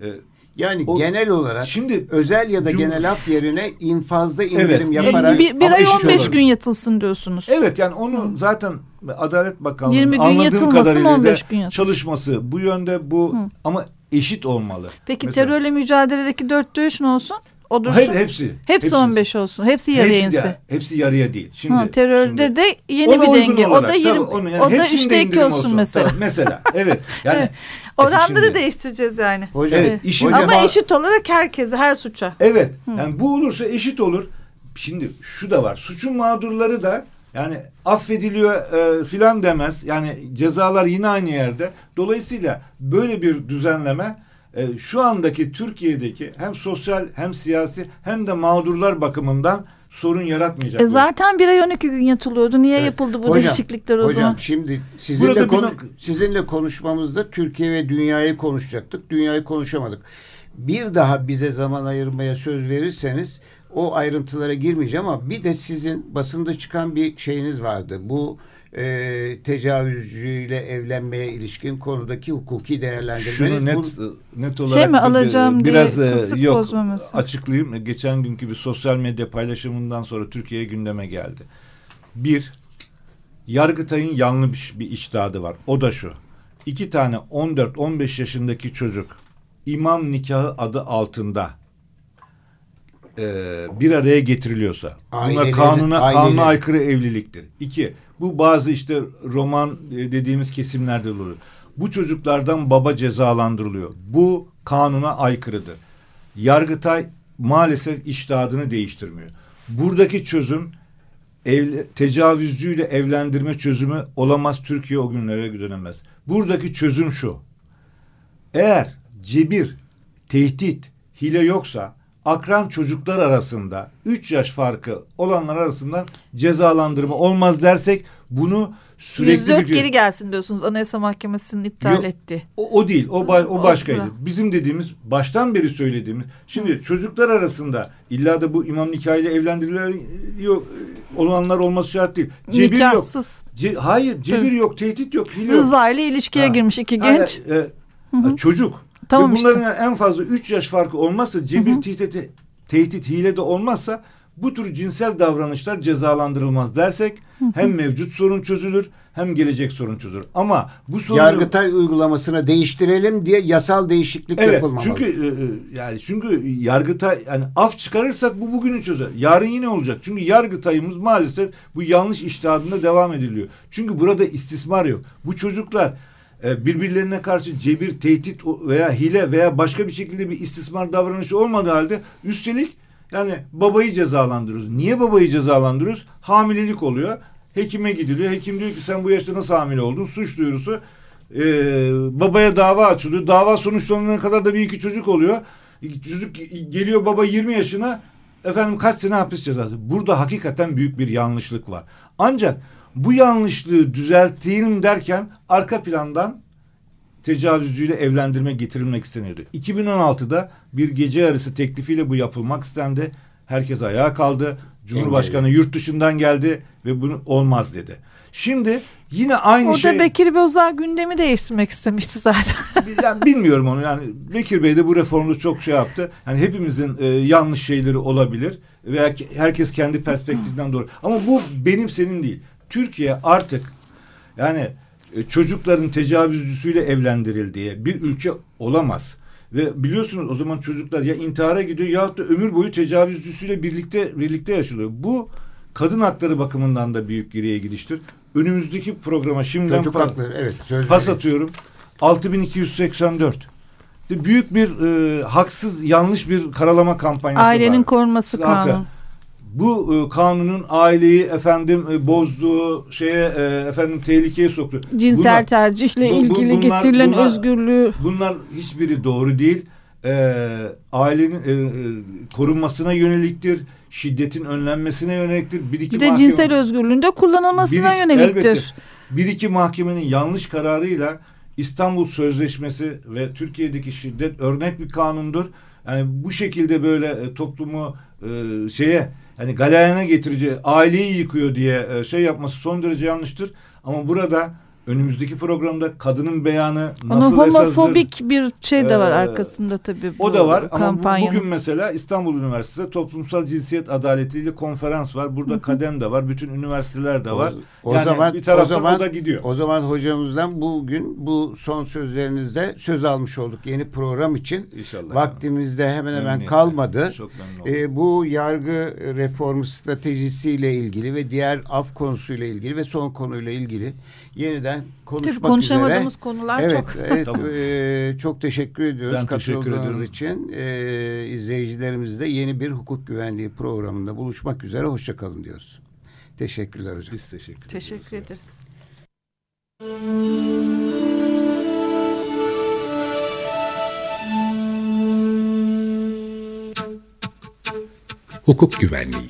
[SPEAKER 3] Ee,
[SPEAKER 2] Yani
[SPEAKER 3] O-
[SPEAKER 2] genel olarak
[SPEAKER 3] şimdi
[SPEAKER 2] özel ya da
[SPEAKER 3] Cum-
[SPEAKER 2] genel af yerine infazda indirim
[SPEAKER 3] Evet.
[SPEAKER 2] yaparak
[SPEAKER 4] bir, bir ay
[SPEAKER 2] eşit
[SPEAKER 4] 15
[SPEAKER 2] olur.
[SPEAKER 4] gün yatılsın diyorsunuz.
[SPEAKER 3] evet yani onu zaten Adalet Bakanlığı'nın
[SPEAKER 4] 20 gün
[SPEAKER 3] anladığım kadarıyla da
[SPEAKER 4] 15 gün yatılsın.
[SPEAKER 3] çalışması bu yönde bu
[SPEAKER 4] Hı.
[SPEAKER 3] ama eşit olmalı.
[SPEAKER 4] Peki
[SPEAKER 3] Mesela-
[SPEAKER 4] terörle mücadeledeki 4 dövüş ne olsun? O dursun.
[SPEAKER 3] Hayır hepsi.
[SPEAKER 4] Hepsi 15 olsun. Hepsi yarıya
[SPEAKER 3] hepsi,
[SPEAKER 4] insin.
[SPEAKER 3] hepsi yarıya değil. Şimdi,
[SPEAKER 4] ha, terörde
[SPEAKER 3] şimdi-
[SPEAKER 4] de yeni bir denge. o
[SPEAKER 3] olarak,
[SPEAKER 4] da
[SPEAKER 3] tabii,
[SPEAKER 4] 20
[SPEAKER 3] onu yani
[SPEAKER 4] o da
[SPEAKER 3] hepsinde
[SPEAKER 4] 3'te 2
[SPEAKER 3] indirim
[SPEAKER 4] olsun mesela.
[SPEAKER 3] Tabii, mesela evet. Yani
[SPEAKER 4] Oranları
[SPEAKER 3] şimdi-
[SPEAKER 4] değiştireceğiz yani.
[SPEAKER 2] Hocam,
[SPEAKER 3] Evet, işin
[SPEAKER 2] hocam,
[SPEAKER 4] Ama eşit olarak herkese, her suça.
[SPEAKER 3] Evet. Yani bu olursa eşit olur. Şimdi şu da var. Suçun mağdurları da yani affediliyor e, filan demez. Yani cezalar yine aynı yerde. Dolayısıyla böyle bir düzenleme e, şu andaki Türkiye'deki hem sosyal hem siyasi hem de mağdurlar bakımından sorun yaratmayacak.
[SPEAKER 4] E zaten bir ay 12 gün yatılıyordu. Niye
[SPEAKER 3] Evet.
[SPEAKER 4] yapıldı bu
[SPEAKER 2] Hocam,
[SPEAKER 4] değişiklikler o
[SPEAKER 2] hocam
[SPEAKER 4] zaman?
[SPEAKER 2] şimdi sizinle
[SPEAKER 3] bir
[SPEAKER 2] konu-
[SPEAKER 3] nok-
[SPEAKER 2] sizinle konuşmamızda Türkiye ve dünyayı konuşacaktık. Dünyayı konuşamadık. Bir daha bize zaman ayırmaya söz verirseniz o ayrıntılara girmeyeceğim ama bir de sizin basında çıkan bir şeyiniz vardı. Bu e, tecavüzcüyle evlenmeye ilişkin konudaki hukuki değerlendirmeniz.
[SPEAKER 3] Şunu net
[SPEAKER 2] Bu-
[SPEAKER 3] net olarak
[SPEAKER 4] Şey mi,
[SPEAKER 3] bir-
[SPEAKER 4] alacağım diye
[SPEAKER 3] biraz e,
[SPEAKER 4] kısık
[SPEAKER 3] yok
[SPEAKER 4] bozmaması.
[SPEAKER 3] açıklayayım. E, Geçen günkü bir sosyal medya paylaşımından sonra Türkiye'ye gündeme geldi. Bir, Yargıtay'ın yanlış bir içtihadı var. O da şu. İki tane 14-15 yaşındaki çocuk imam nikahı adı altında e, bir araya getiriliyorsa bunlar
[SPEAKER 2] Ailelerin-
[SPEAKER 3] kanuna kanuna
[SPEAKER 2] aileleri.
[SPEAKER 3] aykırı evliliktir. İki, bu bazı işte roman e, dediğimiz kesimlerde oluyor. Bu çocuklardan baba cezalandırılıyor. Bu kanuna aykırıdır. Yargıtay maalesef iştihadını değiştirmiyor. Buradaki çözüm evle, tecavüzcüyle evlendirme çözümü olamaz. Türkiye o günlere dönemez. Buradaki çözüm şu. Eğer cebir, tehdit, hile yoksa akran çocuklar arasında 3 yaş farkı olanlar arasından cezalandırma olmaz dersek bunu sürekli
[SPEAKER 4] 104
[SPEAKER 3] bir-
[SPEAKER 4] geri gelsin diyorsunuz. Anayasa Mahkemesi'nin iptal
[SPEAKER 3] Yok.
[SPEAKER 4] etti.
[SPEAKER 3] o, o değil. O, ba- o başkaydı.
[SPEAKER 4] o-
[SPEAKER 3] Bizim dediğimiz baştan beri söylediğimiz. Şimdi çocuklar arasında illa da bu imam nikahıyla evlendiriliyor olanlar olması şart değil. Cebir yok.
[SPEAKER 4] Nikahsız.
[SPEAKER 3] Ce- hayır, cebir
[SPEAKER 4] Tabii.
[SPEAKER 3] yok, tehdit yok, hile yok.
[SPEAKER 4] Rıza ile ilişkiye
[SPEAKER 3] Ha.
[SPEAKER 4] girmiş iki
[SPEAKER 3] Ha,
[SPEAKER 4] genç.
[SPEAKER 3] e, e, çocuk.
[SPEAKER 4] Tamam
[SPEAKER 3] Ve
[SPEAKER 4] işte.
[SPEAKER 3] bunların en fazla 3 yaş farkı olmazsa cebir, tehdit, tehdit, hile de olmazsa bu tür cinsel davranışlar cezalandırılmaz dersek hem mevcut sorun çözülür hem gelecek sorun çözülür. Ama bu sorunu
[SPEAKER 2] Yargıtay uygulamasını değiştirelim diye yasal değişiklik
[SPEAKER 3] Evet
[SPEAKER 2] yapılmamalı.
[SPEAKER 3] çünkü e, e, yani çünkü yargıtay yani af çıkarırsak bu bugünü çözer. Yarın yine olacak. Çünkü yargıtayımız maalesef bu yanlış iştihadında devam ediliyor. Çünkü burada istismar yok. Bu çocuklar e, birbirlerine karşı cebir, tehdit veya hile veya başka bir şekilde bir istismar davranışı olmadığı halde üstelik yani babayı cezalandırıyoruz. Niye babayı cezalandırıyoruz? Hamilelik oluyor. Hekime gidiliyor. Hekim diyor ki sen bu yaşta nasıl hamile oldun? Suç duyurusu. Ee, babaya dava açılıyor. Dava sonuçlanana kadar da bir iki çocuk oluyor. Çocuk geliyor baba 20 yaşına efendim kaç sene hapis cezası. Burada hakikaten büyük bir yanlışlık var. Ancak bu yanlışlığı düzelteyim derken arka plandan tecavüzcüyle evlendirme getirilmek isteniyordu. 2016'da bir gece yarısı teklifiyle bu yapılmak istendi. Herkes ayağa kaldı. Cumhurbaşkanı yurt dışından geldi ve bunu olmaz dedi. Şimdi yine aynı
[SPEAKER 4] Orada
[SPEAKER 3] şey.
[SPEAKER 4] Bekir Bozağ gündemi değiştirmek istemişti zaten.
[SPEAKER 3] yani bilmiyorum onu yani Bekir Bey de bu reformda çok şey yaptı. Yani hepimizin e, yanlış şeyleri olabilir veya herkes kendi perspektifinden doğru. Ama bu benim senin değil. Türkiye artık yani çocukların tecavüzcüsüyle evlendirildiği bir ülke olamaz. Ve biliyorsunuz o zaman çocuklar ya intihara gidiyor ya da ömür boyu tecavüzcüsüyle birlikte birlikte yaşıyor. Bu kadın hakları bakımından da büyük geriye gidiştir. Önümüzdeki programa şimdiden
[SPEAKER 2] Çocuk hakları evet. Söz
[SPEAKER 3] pas
[SPEAKER 2] verin.
[SPEAKER 3] atıyorum. 6284. De Büyük bir e, haksız yanlış bir karalama kampanyası
[SPEAKER 4] Ailenin
[SPEAKER 3] var.
[SPEAKER 4] korunması kanunu.
[SPEAKER 3] Bu e, kanunun aileyi efendim e, bozduğu şeye e, efendim tehlikeye soktu.
[SPEAKER 4] Cinsel
[SPEAKER 3] Bunlar-
[SPEAKER 4] tercihle
[SPEAKER 3] bu- bu-
[SPEAKER 4] ilgili
[SPEAKER 3] bunlar-
[SPEAKER 4] getirilen
[SPEAKER 3] bunlar-
[SPEAKER 4] özgürlüğü
[SPEAKER 3] Bunlar hiçbiri doğru değil. Ee, ailenin e, e, korunmasına yöneliktir. Şiddetin önlenmesine yöneliktir. Bir iki
[SPEAKER 4] bir de
[SPEAKER 3] mahkeme-
[SPEAKER 4] cinsel özgürlüğünde kullanılmasına
[SPEAKER 3] bir-
[SPEAKER 4] yöneliktir.
[SPEAKER 3] elbette. bir iki mahkemenin yanlış kararıyla İstanbul Sözleşmesi ve Türkiye'deki şiddet örnek bir kanundur. Yani bu şekilde böyle e, toplumu e, şeye hani galeyana getirici aileyi yıkıyor diye e, şey yapması son derece yanlıştır. Ama burada önümüzdeki programda kadının beyanı
[SPEAKER 4] Onun
[SPEAKER 3] nasıl esastır?
[SPEAKER 4] homofobik bir şey de var
[SPEAKER 3] Ee,
[SPEAKER 4] arkasında tabii bu
[SPEAKER 3] O da var ama bu-
[SPEAKER 4] kampanyanın.
[SPEAKER 3] bugün mesela İstanbul Üniversitesi Toplumsal Cinsiyet Adaleti ile konferans var. Burada kadem de var. Bütün üniversiteler de var.
[SPEAKER 2] O, o
[SPEAKER 3] yani
[SPEAKER 2] zaman
[SPEAKER 3] bir taraftan
[SPEAKER 2] o zaman
[SPEAKER 3] o da gidiyor.
[SPEAKER 2] O zaman hocamızdan bugün bu son sözlerinizde söz almış olduk yeni program için.
[SPEAKER 3] İnşallah.
[SPEAKER 2] Vaktimizde hemen hemen kalmadı.
[SPEAKER 3] Memnun oldum.
[SPEAKER 2] Ee, bu yargı reformu stratejisiyle ilgili ve diğer af konusuyla ilgili ve son konuyla ilgili yeniden konuşmak
[SPEAKER 4] Tabii konuşamadığımız
[SPEAKER 2] üzere.
[SPEAKER 4] konular
[SPEAKER 2] evet,
[SPEAKER 4] çok.
[SPEAKER 2] Evet,
[SPEAKER 3] Tamam.
[SPEAKER 2] e, çok teşekkür ediyoruz
[SPEAKER 3] Ben teşekkür
[SPEAKER 2] katıldığınız
[SPEAKER 3] ediyorum.
[SPEAKER 2] için. E, izleyicilerimizle yeni bir hukuk güvenliği programında buluşmak üzere. Hoşçakalın diyoruz. Teşekkürler hocam.
[SPEAKER 3] Biz teşekkür,
[SPEAKER 4] Teşekkür
[SPEAKER 3] ediyoruz.
[SPEAKER 4] ederiz.
[SPEAKER 1] Hukuk Güvenliği